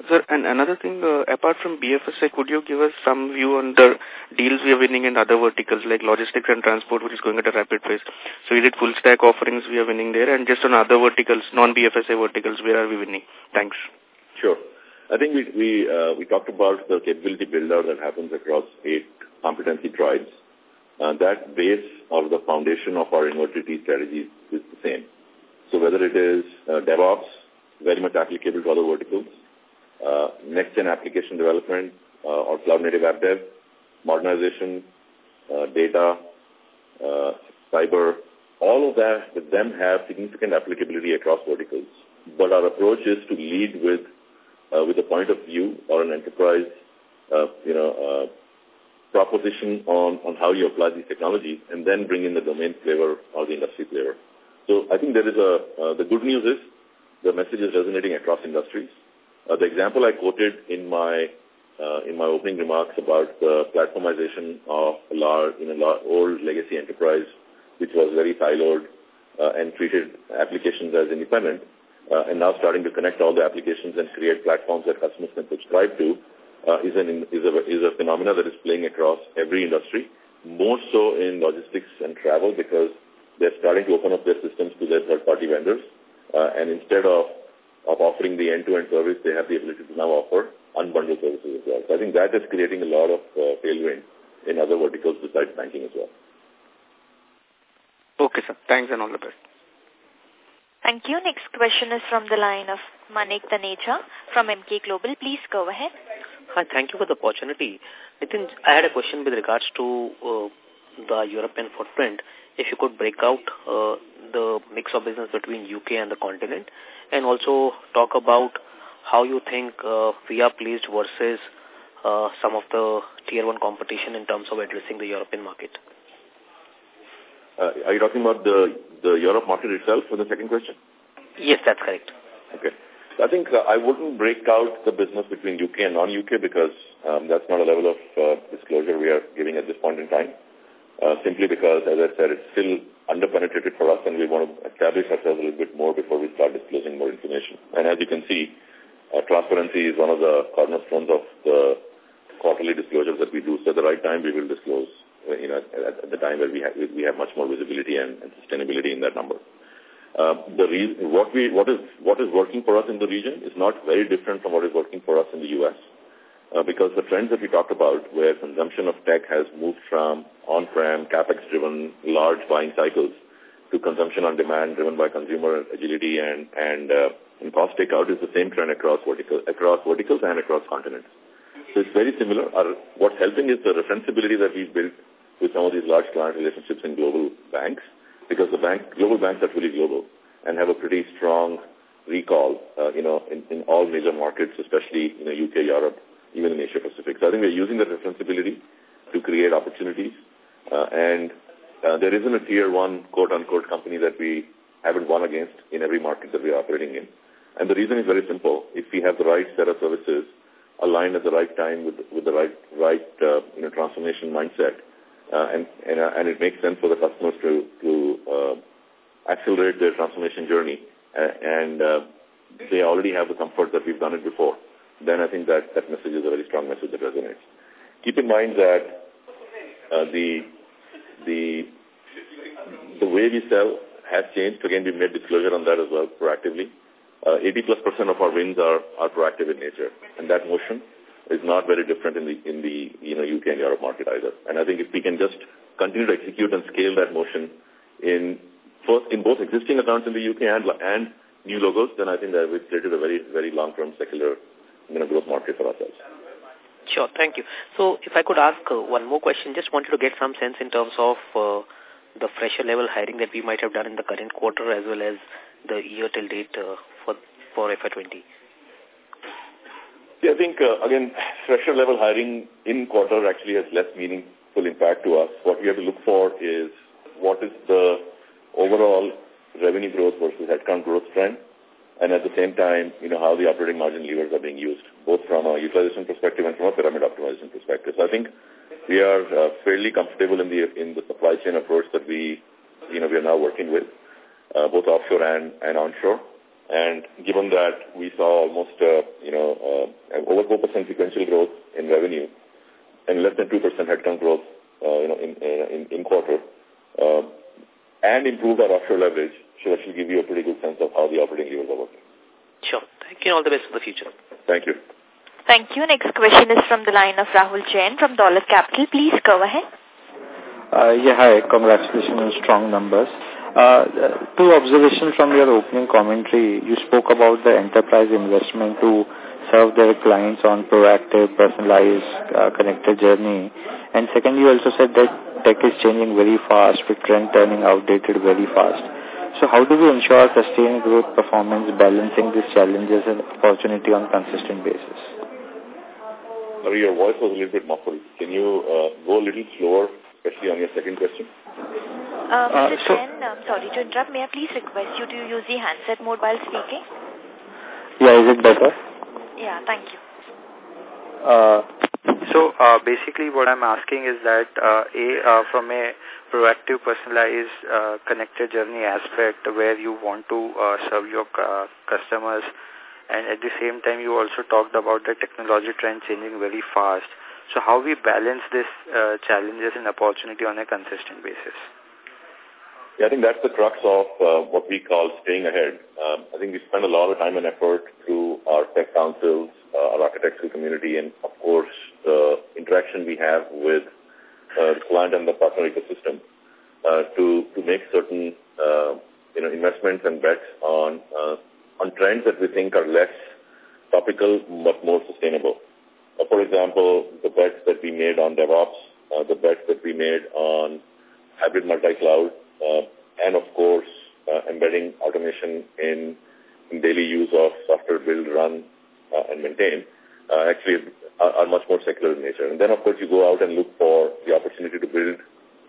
Sir, and another thing, uh, apart from BFSI, could you give us some view on the deals we are winning in other verticals like logistics and transport, which is going at a rapid pace? So is it full stack offerings we are winning there? And just on other verticals, non-BFSI verticals, where are we winning? Thanks. Sure. I think we we, uh, we talked about the capability builder that happens across eight competency tribes. Uh, that base or the foundation of our inverted T strategy is the same. So whether it is uh, DevOps, very much applicable to other verticals, uh, next-gen application development uh, or cloud-native app dev, modernization, uh, data, uh, cyber, all of that with them have significant applicability across verticals. But our approach is to lead with uh, with a point of view or an enterprise, uh, you know, uh, proposition on, on how you apply these technologies and then bring in the domain flavor or the industry flavor. So I think there is a, uh, the good news is the message is resonating across industries. Uh, the example I quoted in my uh, in my opening remarks about the platformization of a large, you know, old legacy enterprise, which was very siloed uh, and treated applications as independent, uh, and now starting to connect all the applications and create platforms that customers can subscribe to, uh, is an is a is a phenomena that is playing across every industry, more so in logistics and travel because they're starting to open up their systems to their third-party vendors, uh, and instead of of offering the end-to-end -end service, they have the ability to now offer unbundled services as well. So I think that is creating a lot of uh, tailwind in other verticals besides banking as well. Okay, sir. Thanks and all the best. Thank you. Next question is from the line of Manik Taneja from Emkay Global. Please go ahead. Hi, thank you for the opportunity. I think I had a question with regards to uh, the European footprint. If you could break out uh, the mix of business between UK and the continent and also talk about how you think uh, we are placed versus uh, some of the tier one competition in terms of addressing the European market. Uh, are you talking about the, the Europe market itself for the second question? Yes, that's correct. Okay. I think uh, I wouldn't break out the business between UK and non-UK because um, that's not a level of uh, disclosure we are giving at this point in time. Uh, simply because, as I said, it's still underpenetrated for us and we want to establish ourselves a little bit more before we start disclosing more information. And as you can see, uh, transparency is one of the cornerstones of the quarterly disclosures that we do. So at the right time, we will disclose uh, you know, at, at the time where we have, we have much more visibility and, and sustainability in that number. Uh, the reason, what we what is what is working for us in the region is not very different from what is working for us in the U.S. uh, because the trends that we talked about, where consumption of tech has moved from on-prem, capex-driven, large buying cycles to consumption on demand driven by consumer agility and, and, uh, and cost takeout is the same trend across, vertical, across verticals and across continents. So it's very similar. Our, what's helping is the referenceability that we've built with some of these large client relationships in global banks, because the bank, global banks are truly global and have a pretty strong recall, uh, you know, in, in all major markets, especially you know, UK, Europe, even in Asia Pacific. So I think we're using that referenceability to create opportunities. Uh, and uh, there isn't a tier one quote unquote company that we haven't won against in every market that we're operating in. And the reason is very simple. If we have the right set of services aligned at the right time with, with the right, right uh, you know, transformation mindset, uh, and, and, uh, and it makes sense for the customers to, to uh, accelerate their transformation journey, uh, and uh, they already have the comfort that we've done it before, then I think that that message is a very strong message that resonates. Keep in mind that uh, the the the way we sell has changed. Again, we made disclosure on that as well proactively. Uh, 80 plus percent of our wins are, are proactive in nature, and that motion is not very different in the in the you know UK and Europe market either. And I think if we can just continue to execute and scale that motion in first in both existing accounts in the UK and and new logos, then I think that we've created a very very long term secular you know growth market for ourselves. Sure, thank you. So if I could ask uh, one more question, just wanted to get some sense in terms of uh, the fresher level hiring that we might have done in the current quarter as well as the year till date uh, for for FY20. Yeah, I think, uh, again, fresher level hiring in quarter actually has less meaningful impact to us. What we have to look for is what is the overall revenue growth versus headcount growth trend, and at the same time, you know, how the operating margin levers are being used, both from a utilization perspective and from a pyramid optimization perspective. So I think we are uh, fairly comfortable in the in the supply chain approach that we, you know, we are now working with, uh, both offshore and, and onshore. And given that we saw almost, uh, you know, uh, over 4% sequential growth in revenue and less than 2% headcount growth, uh, you know, in, in, in quarter, uh, and improve our offshore leverage should actually give you a pretty good sense of how the operating levers are working. Sure. Thank you all the best for the future. Thank you. Thank you. Next question is from the line of Rahul Jain from Dolat Capital. Please go ahead. Uh, yeah, hi. Congratulations on strong numbers. Uh, two observations from your opening commentary. You spoke about the enterprise investment to serve their clients on proactive, personalized, uh, connected journey. And second, you also said that tech is changing very fast with trend turning outdated very fast. So how do we ensure sustained growth performance balancing these challenges and opportunity on consistent basis? Sorry, your voice was a little bit muffled. Can you uh, go a little slower, especially on your second question? Uh, Mr. Uh, so, Chen, um, sorry to interrupt. May I please request you to use the handset mode while speaking? Yeah, is it better? Yeah, thank you. Uh, so uh, basically what I'm asking is that uh, a uh, from a proactive, personalized, uh, connected journey aspect where you want to uh, serve your uh, customers and at the same time you also talked about the technology trend changing very fast. So how we balance this uh, challenges and opportunity on a consistent basis? Yeah, I think that's the crux of uh, what we call staying ahead. Um, I think we spend a lot of time and effort through our tech councils, uh, our architectural community, and of course the interaction we have with uh, the client and the partner ecosystem uh, to to make certain uh, you know investments and bets on uh, on trends that we think are less topical but more sustainable. Uh, for example, the bets that we made on DevOps, uh, the bets that we made on hybrid multi-cloud, uh, and of course, uh, embedding automation in, in, daily use of software build, run, uh, and maintain, uh, actually are, are, much more secular in nature. And then, of course, you go out and look for the opportunity to build,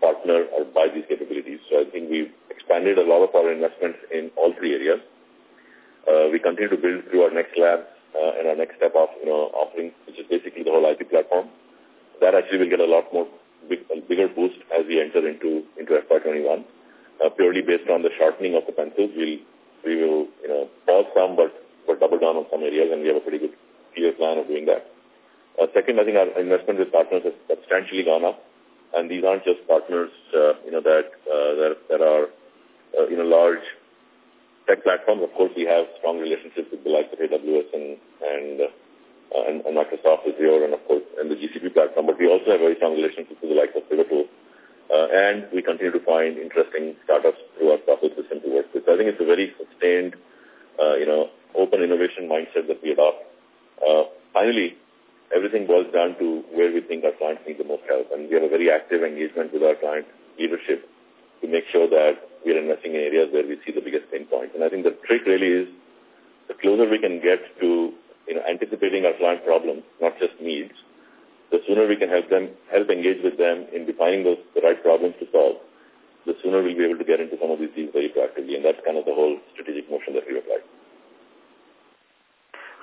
partner, or buy these capabilities. So I think we've expanded a lot of our investments in all three areas. Uh, we continue to build through our next lab uh, and our next step of you know offering, which is basically the whole IT platform. That actually will get a lot more big, a bigger boost as we enter into into FY21. Uh, purely based on the shortening of the pencils, we'll we will you know pause some, but but double down on some areas, and we have a pretty good clear plan of doing that. Uh, second, I think our investment with partners has substantially gone up, and these aren't just partners uh, you know that uh, that that are uh, you know large tech platforms. Of course, we have strong relationships with the likes of AWS and and uh, and, and Microsoft Azure and of course and the GCP platform, but we also have very strong relationships with the likes of Pivotal. Uh, and we continue to find interesting startups through our process system to work with. So I think it's a very sustained, uh, you know, open innovation mindset that we adopt. Uh, finally, everything boils down to where we think our clients need the most help. And we have a very active engagement with our client leadership to make sure that we are investing in areas where we see the biggest pain points. And I think the trick really is the closer we can get to you know, anticipating our client problems, not just needs, the sooner we can help them, help engage with them in defining those the right problems to solve, the sooner we'll be able to get into some of these deals very proactively. And that's kind of the whole strategic motion that we applied.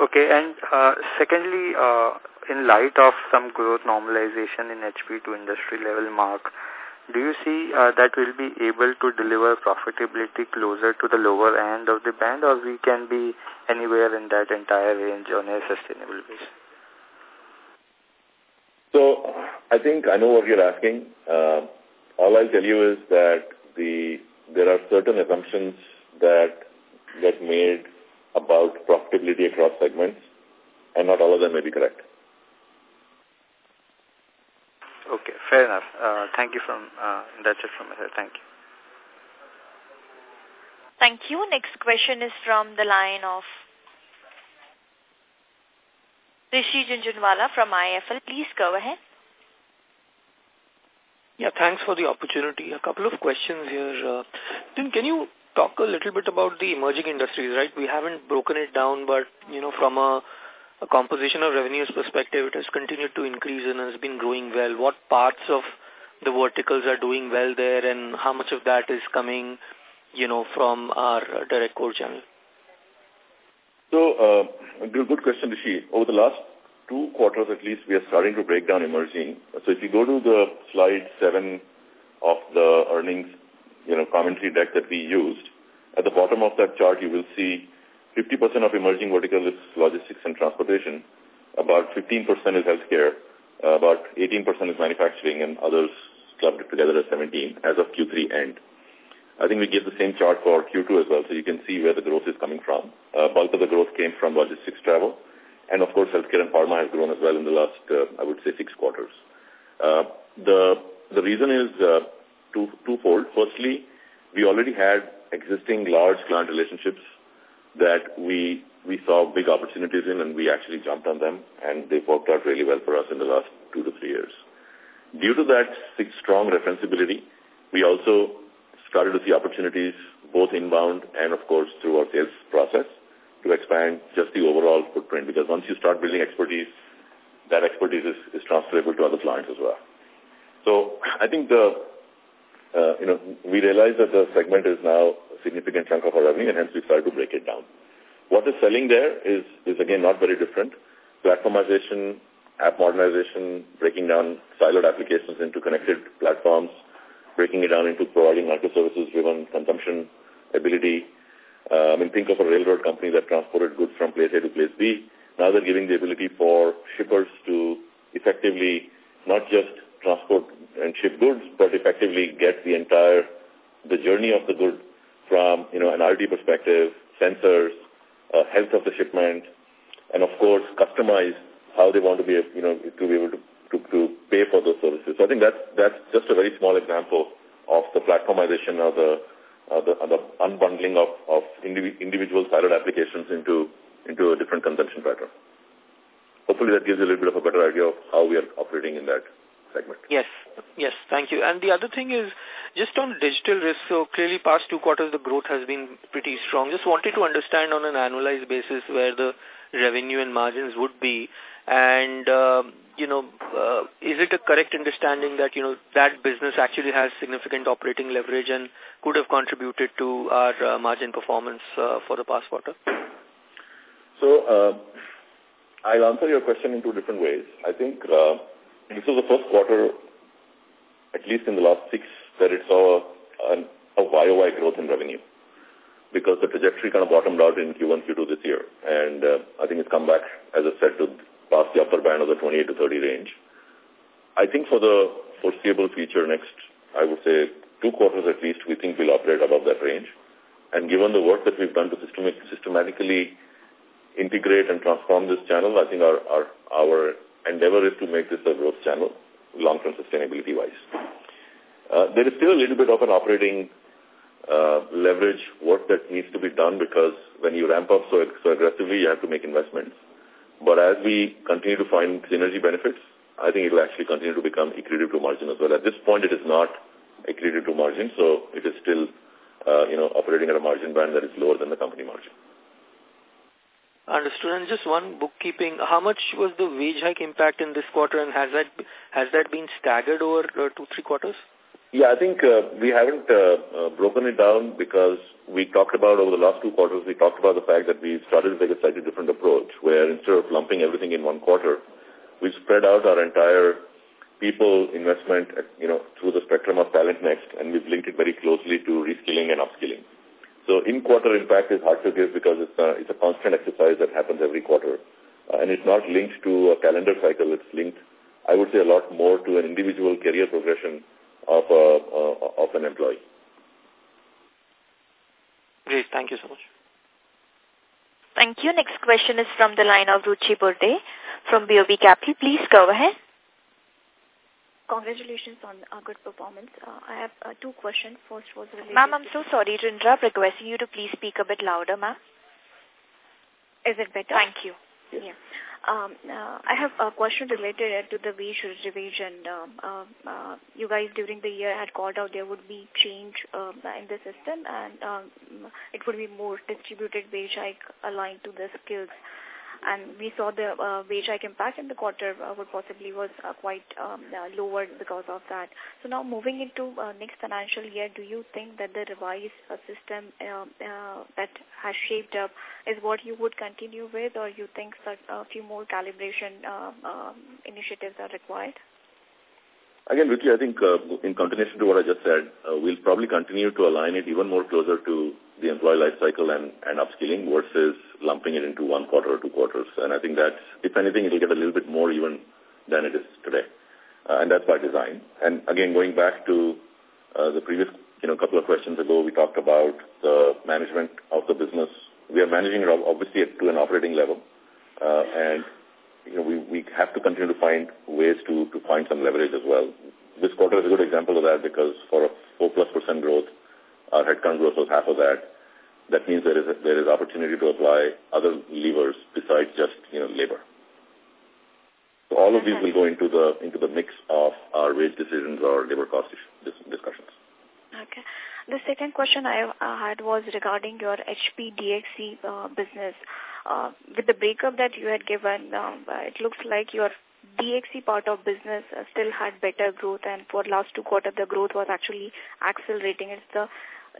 Okay, and uh, secondly, uh, in light of some growth normalization in HP to industry level mark, do you see uh, that we'll be able to deliver profitability closer to the lower end of the band or we can be anywhere in that entire range on a sustainable basis? So I think I know what you're asking. Uh, all I'll tell you is that the there are certain assumptions that get made about profitability across segments, and not all of them may be correct. Okay, fair enough. Uh, thank you from, uh, that's it from my side. Thank you. Thank you. Next question is from the line of Rishi Jhunjhunwala from IIFL. Please go ahead. Yeah, thanks for the opportunity. A couple of questions here. Uh, then can you talk a little bit about the emerging industries, right? We haven't broken it down, but, you know, from a, a composition of revenues perspective, it has continued to increase and has been growing well. What parts of the verticals are doing well there and how much of that is coming, you know, from our direct core channel? So, uh, good, good question, Rishi. Over the last two quarters at least, we are starting to break down emerging. So if you go to the slide seven of the earnings, you know, commentary deck that we used, at the bottom of that chart, you will see 50% of emerging vertical is logistics and transportation, about 15% is healthcare, uh, about 18% is manufacturing, and others clubbed together as 17 as of Q3 end. I think we gave the same chart for Q2 as well, so you can see where the growth is coming from. Uh, bulk of the growth came from logistics travel, and of course, healthcare and pharma has grown as well in the last, uh, I would say, six quarters. Uh, the the reason is uh, two, twofold. Firstly, we already had existing large client relationships that we we saw big opportunities in, and we actually jumped on them, and they've worked out really well for us in the last two to three years. Due to that strong referenceability, we also started to see opportunities both inbound and, of course, through our sales process to expand just the overall footprint. Because once you start building expertise, that expertise is, is transferable to other clients as well. So I think the, uh, you know, we realize that the segment is now significant chunk of our revenue, and hence we started to break it down. What is selling there is, is again, not very different. Platformization, app modernization, breaking down siloed applications into connected platforms, breaking it down into providing microservices-driven consumption ability. Uh, I mean, think of a railroad company that transported goods from place A to place B. Now they're giving the ability for shippers to effectively not just transport and ship goods, but effectively get the entire, the journey of the good from, you know, an RD perspective, sensors, uh, health of the shipment, and of course, customize how they want to be, you know, to be able to to, to pay for those services. So I think that's, that's just a very small example of the platformization or the, uh, the, uh, the unbundling of, of indiv individual siloed applications into, into a different consumption pattern. Hopefully that gives you a little bit of a better idea of how we are operating in that segment. Yes, yes, thank you. And the other thing is, just on digital risk, so clearly past two quarters the growth has been pretty strong. Just wanted to understand on an annualized basis where the revenue and margins would be. And, uh, you know, uh, is it a correct understanding that, you know, that business actually has significant operating leverage and could have contributed to our uh, margin performance uh, for the past quarter? So, uh, I'll answer your question in two different ways. I think uh, this was the first quarter, at least in the last six, that it saw a, a, a YOY growth in revenue because the trajectory kind of bottomed out in Q1, Q2 this year. And uh, I think it's come back, as I said, to past the upper band of the 28 to 30 range. I think for the foreseeable future, next, I would say, two quarters at least, we think we'll operate above that range. And given the work that we've done to systematically integrate and transform this channel, I think our, our, our endeavor is to make this a growth channel, long-term sustainability-wise. Uh, there is still a little bit of an operating uh, leverage work that needs to be done because when you ramp up so, so aggressively, you have to make investments. But as we continue to find synergy benefits, I think it will actually continue to become accretive to margin as well. At this point, it is not accretive to margin, so it is still, uh, you know, operating at a margin band that is lower than the company margin. Understood. And just one bookkeeping, how much was the wage hike impact in this quarter and has that has that been staggered over uh, two, three quarters? Yeah, I think uh, we haven't uh, uh, broken it down because we talked about over the last two quarters, we talked about the fact that we started to take a slightly different approach where instead of lumping everything in one quarter, we spread out our entire people investment, you know, through the spectrum of talent next and we've linked it very closely to reskilling and upskilling. So in-quarter impact is hard to give because it's a, it's a constant exercise that happens every quarter. Uh, and it's not linked to a calendar cycle. It's linked, I would say, a lot more to an individual career progression of, a, uh, of an employee. Great. Thank you so much. Thank you. Next question is from the line of Ruchi Burde from BOB Capital. Please go ahead. Congratulations on a good performance. Uh, I have uh, two questions. First was related Ma'am, I'm so sorry to interrupt. Requesting you to please speak a bit louder, ma'am. Is it better? Thank you. Yeah. Um, uh, I have a question related to the wage revision. Um, uh, uh, you guys during the year had called out there would be change uh, in the system and um, it would be more distributed wage hike aligned to the skills and we saw the uh, wage hike impact in the quarter uh, would possibly was uh, quite um, uh, lower because of that. So now moving into uh, next financial year, do you think that the revised uh, system uh, uh, that has shaped up is what you would continue with or you think that a few more calibration uh, uh, initiatives are required? Again, Ruchi, I think uh, in continuation to what I just said, uh, we'll probably continue to align it even more closer to the employee life cycle and, and upskilling versus lumping it into one quarter or two quarters. And I think that, if anything, it'll get a little bit more even than it is today. Uh, and that's by design. And again, going back to uh, the previous you know, couple of questions ago, we talked about the management of the business. We are managing it obviously to an operating level. Uh, and you know, we, we have to continue to find ways to, to find some leverage as well. This quarter is a good example of that because for a 4 plus percent growth, our headcount growth was half of that. That means there is a, there is opportunity to apply other levers besides just you know labor. So all of these will go into the into the mix of our wage decisions or labor cost discussions. Okay. The second question I had was regarding your HP DXC uh, business. Uh, with the breakup that you had given, um, it looks like your DXC part of business uh, still had better growth and for last two quarters the growth was actually accelerating. It's the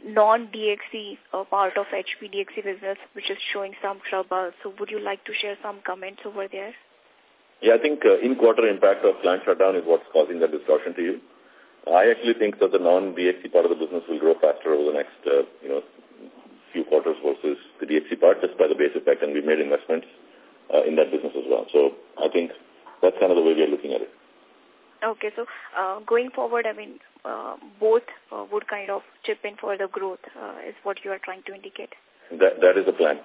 non-DXC uh, part of HP DXC business which is showing some trouble. So would you like to share some comments over there? Yeah, I think uh, in-quarter impact of plant shutdown is what's causing that distortion to you. I actually think that the non-DXC part of the business will grow faster over the next, uh, you know, few quarters versus the DXC part just by the base effect, and we made investments uh, in that business as well. So I think that's kind of the way we are looking at it. Okay, so uh, going forward, I mean, uh, both uh, would kind of chip in for the growth uh, is what you are trying to indicate. That That is the plan.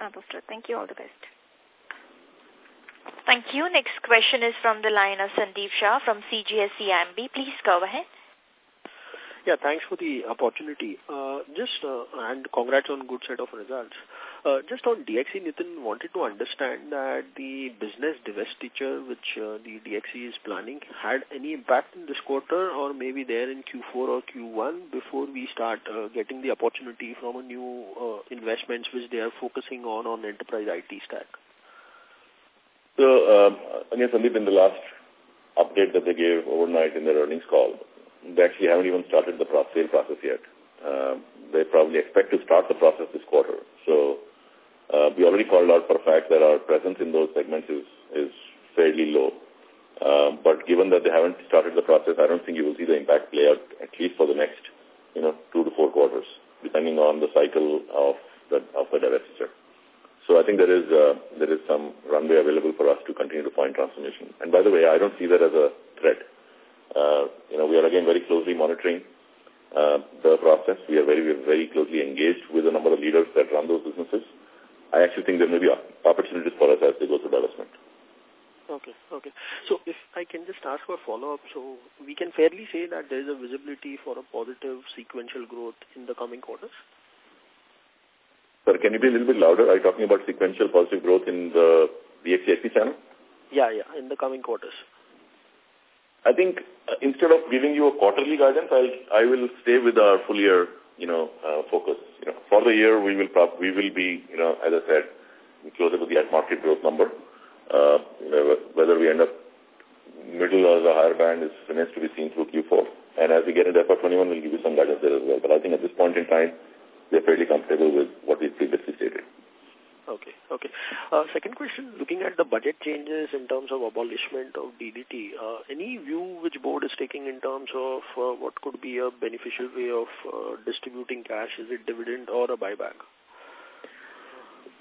Understood. Thank you. All the best. Thank you. Next question is from the line of Sandeep Shah from CGS-CIMB. Please go ahead. Yeah, thanks for the opportunity. Uh, just uh, and congrats on good set of results. Uh, just on DXC, Nitin wanted to understand that the business divestiture which uh, the DXC is planning had any impact in this quarter or maybe there in Q4 or Q1 before we start uh, getting the opportunity from a new uh, investments which they are focusing on on enterprise IT stack. So, um, again, Sandeep, in the last update that they gave overnight in their earnings call, they actually haven't even started the sale process yet. Uh, they probably expect to start the process this quarter. So uh, we already called out for a fact that our presence in those segments is, is fairly low. Uh, but given that they haven't started the process, I don't think you will see the impact play out at least for the next, you know, two to four quarters, depending on the cycle of the, of the divestiture. So I think there is uh, there is some runway available for us to continue to find transformation. And by the way, I don't see that as a threat. Uh, you know, we are again very closely monitoring uh, the process. We are very, very closely engaged with a number of leaders that run those businesses. I actually think there may be opportunities for us as they go through development. Okay, okay. So if I can just ask for a follow-up, so we can fairly say that there is a visibility for a positive sequential growth in the coming quarters? Sir, can you be a little bit louder? Are you talking about sequential positive growth in the DXC channel? Yeah, yeah, in the coming quarters. I think uh, instead of giving you a quarterly guidance, I I will stay with our full year, you know, uh, focus. You know, for the year we will prop, we will be, you know, as I said, closer to the at market growth number. Uh, whether we end up middle or the higher band is remains to be seen through Q4. And as we get into FY21, we'll give you some guidance there as well. But I think at this point in time, we're fairly comfortable with what we previously stated. Okay, okay. Uh, second question, looking at the budget changes in terms of abolishment of DDT, uh, any view which board is taking in terms of uh, what could be a beneficial way of uh, distributing cash? Is it dividend or a buyback?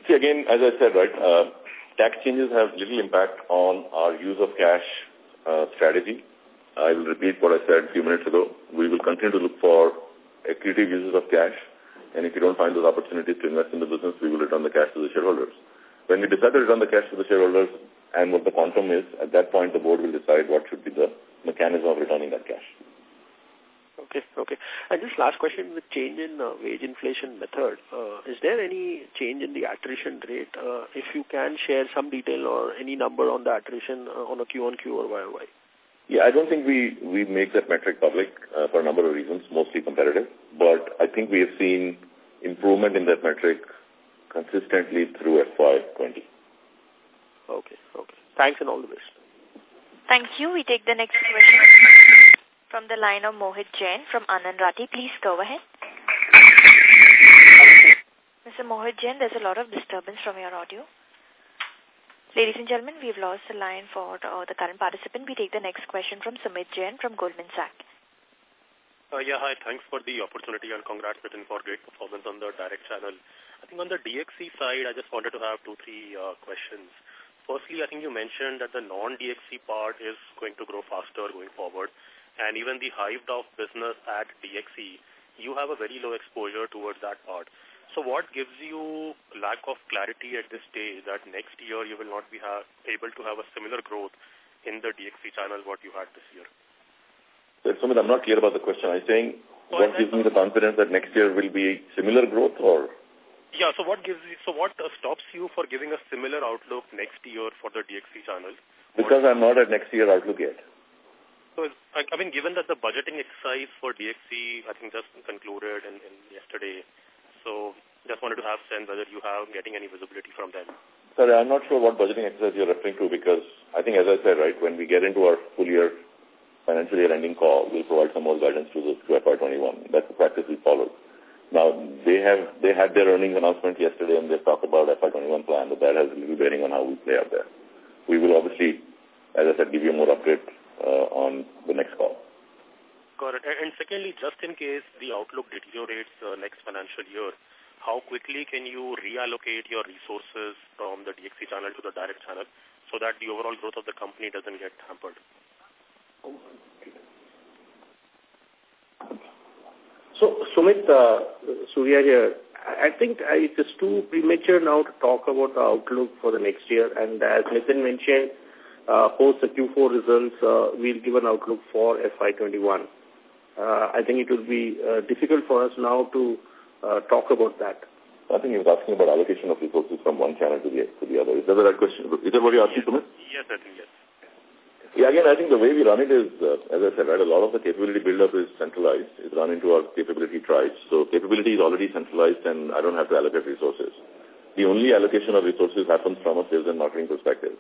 See, again, as I said, right, uh, tax changes have little impact on our use of cash uh, strategy. I will repeat what I said a few minutes ago. We will continue to look for accretive uses of cash and if you don't find those opportunities to invest in the business, we will return the cash to the shareholders. When we decide to return the cash to the shareholders and what the quantum is, at that point the board will decide what should be the mechanism of returning that cash. Okay, okay. And just last question with change in uh, wage inflation method, uh, is there any change in the attrition rate? Uh, if you can share some detail or any number on the attrition uh, on a Q on Q or YOY. Yeah, I don't think we, we make that metric public uh, for a number of reasons, mostly competitive. But I think we have seen improvement in that metric consistently through FY20. Okay, okay. Thanks and all the best. Thank you. We take the next question from the line of Mohit Jain from Anand Rathi. Please go ahead. Mr. Mohit Jain, there's a lot of disturbance from your audio. Ladies and gentlemen, we've lost the line for uh, the current participant. We take the next question from Sumit Jain from Goldman Sachs. Uh, yeah, hi. Thanks for the opportunity and congrats written for great performance on the direct channel. I think on the DXC side, I just wanted to have two, three uh, questions. Firstly, I think you mentioned that the non-DXC part is going to grow faster going forward. And even the hived off business at DXC, you have a very low exposure towards that part. So what gives you lack of clarity at this stage that next year you will not be able to have a similar growth in the DXC channel what you had this year? So, Sumit, I'm not clear about the question. Are you saying what gives me the confidence that next year will be similar growth or? Yeah, so what gives you, so what uh, stops you for giving a similar outlook next year for the DXC channel? Because I'm not at next year outlook yet. So, I, I mean, given that the budgeting exercise for DXC, I think just concluded in, in yesterday, so just wanted to have sense whether you have getting any visibility from them. Sorry, I'm not sure what budgeting exercise you're referring to because I think, as I said, right, when we get into our full year financial year ending call, we'll provide some more guidance to the to FY21. That's the practice we follow. Now, they have they had their earnings announcement yesterday and they've talked about FY21 plan, but that has a little bearing on how we play out there. We will obviously, as I said, give you more update uh, on the next call. Got it. And secondly, just in case the outlook deteriorates uh, next financial year, how quickly can you reallocate your resources from the DXC channel to the direct channel so that the overall growth of the company doesn't get hampered? So, Sumit, uh, Surya here. I think uh, it is too premature now to talk about the outlook for the next year. And as Nitin mentioned, uh, post the Q4 results, uh, we'll give an outlook for FY21 uh, I think it will be uh, difficult for us now to uh, talk about that. I think he was asking about allocation of resources from one channel to the to the other. Is that the right question? Is that what you're asking, yes. Yes, I think yes. Yeah, again, I think the way we run it is, uh, as I said, right, a lot of the capability build-up is centralized. It's run into our capability tribes. So capability is already centralized and I don't have to allocate resources. The only allocation of resources happens from a sales and marketing perspective.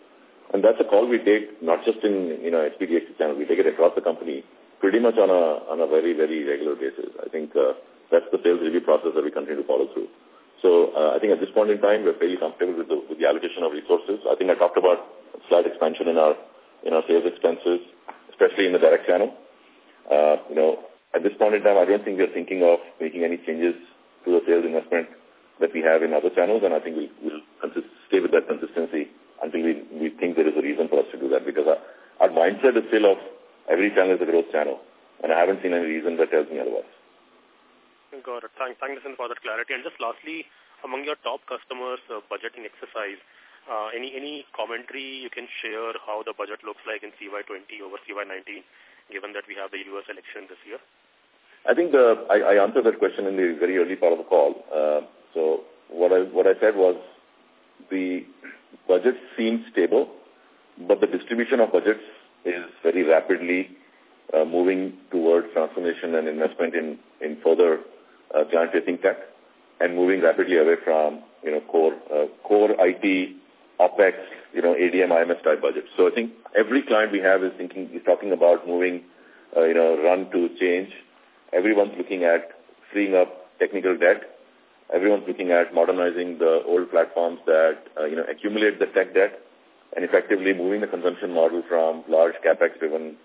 And that's a call we take not just in, you know, HPDX channel, we take it across the company pretty much on a on a very, very regular basis. I think uh, that's the sales review process that we continue to follow through. So uh, I think at this point in time, we're fairly comfortable with the, with the allocation of resources. I think I talked about slight expansion in our in our sales expenses, especially in the direct channel. Uh, you know, at this point in time, I don't think we're thinking of making any changes to the sales investment that we have in other channels, and I think we'll, we'll stay with that consistency until we, we think there is a reason for us to do that, because our, our mindset is still of every channel is a growth channel, and I haven't seen any reason that tells me otherwise. Got it. Thanks, thanks for that clarity. And just lastly, among your top customers uh, budgeting exercise, uh, any any commentary you can share how the budget looks like in CY20 over CY19, given that we have the US election this year? I think the I, I answered that question in the very early part of the call. Uh, so what I what I said was the budget seems stable, but the distribution of budgets is very rapidly uh, moving towards transformation and investment in in further uh, client-facing tech, and moving rapidly away from you know core uh, core IT OpEx, you know, ADM, IMS type budgets. So I think every client we have is thinking, is talking about moving, uh, you know, run to change. Everyone's looking at freeing up technical debt. Everyone's looking at modernizing the old platforms that, uh, you know, accumulate the tech debt and effectively moving the consumption model from large capex-driven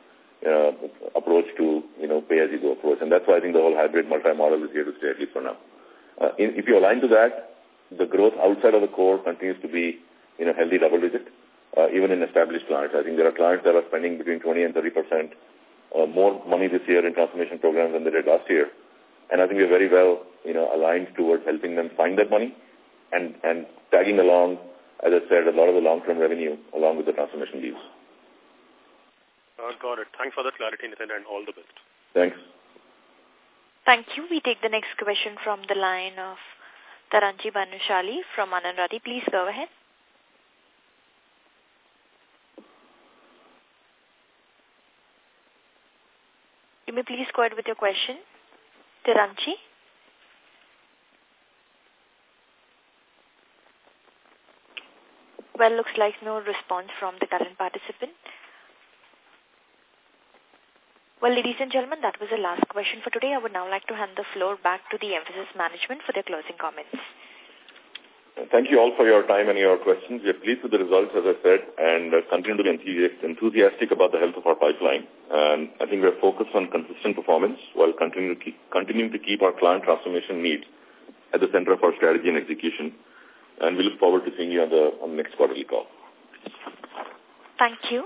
uh, approach to, you know, pay-as-you-go approach. And that's why I think the whole hybrid multi-model is here to stay, at least for now. Uh, if you align to that, the growth outside of the core continues to be you know, healthy double digit, uh, even in established clients. I think there are clients that are spending between 20 and 30 percent uh, more money this year in transformation programs than they did last year. And I think we're very well, you know, aligned towards helping them find that money and, and tagging along, as I said, a lot of the long-term revenue along with the transformation deals. Uh, got it. Thanks for the clarity, Nitin, and all the best. Thanks. Thank you. We take the next question from the line of Taranji Bhanushali from Anand Rathi. Please go ahead. You may please go ahead with your question. Tiranchi. Well, looks like no response from the current participant. Well, ladies and gentlemen, that was the last question for today. I would now like to hand the floor back to the Mphasis management for their closing comments. Thank you all for your time and your questions. We are pleased with the results, as I said, and uh, continue to be enthusiastic about the health of our pipeline. And I think we are focused on consistent performance while continuing to keep, continuing to keep our client transformation needs at the center of our strategy and execution. And we look forward to seeing you on the, on the next quarterly call. Thank you.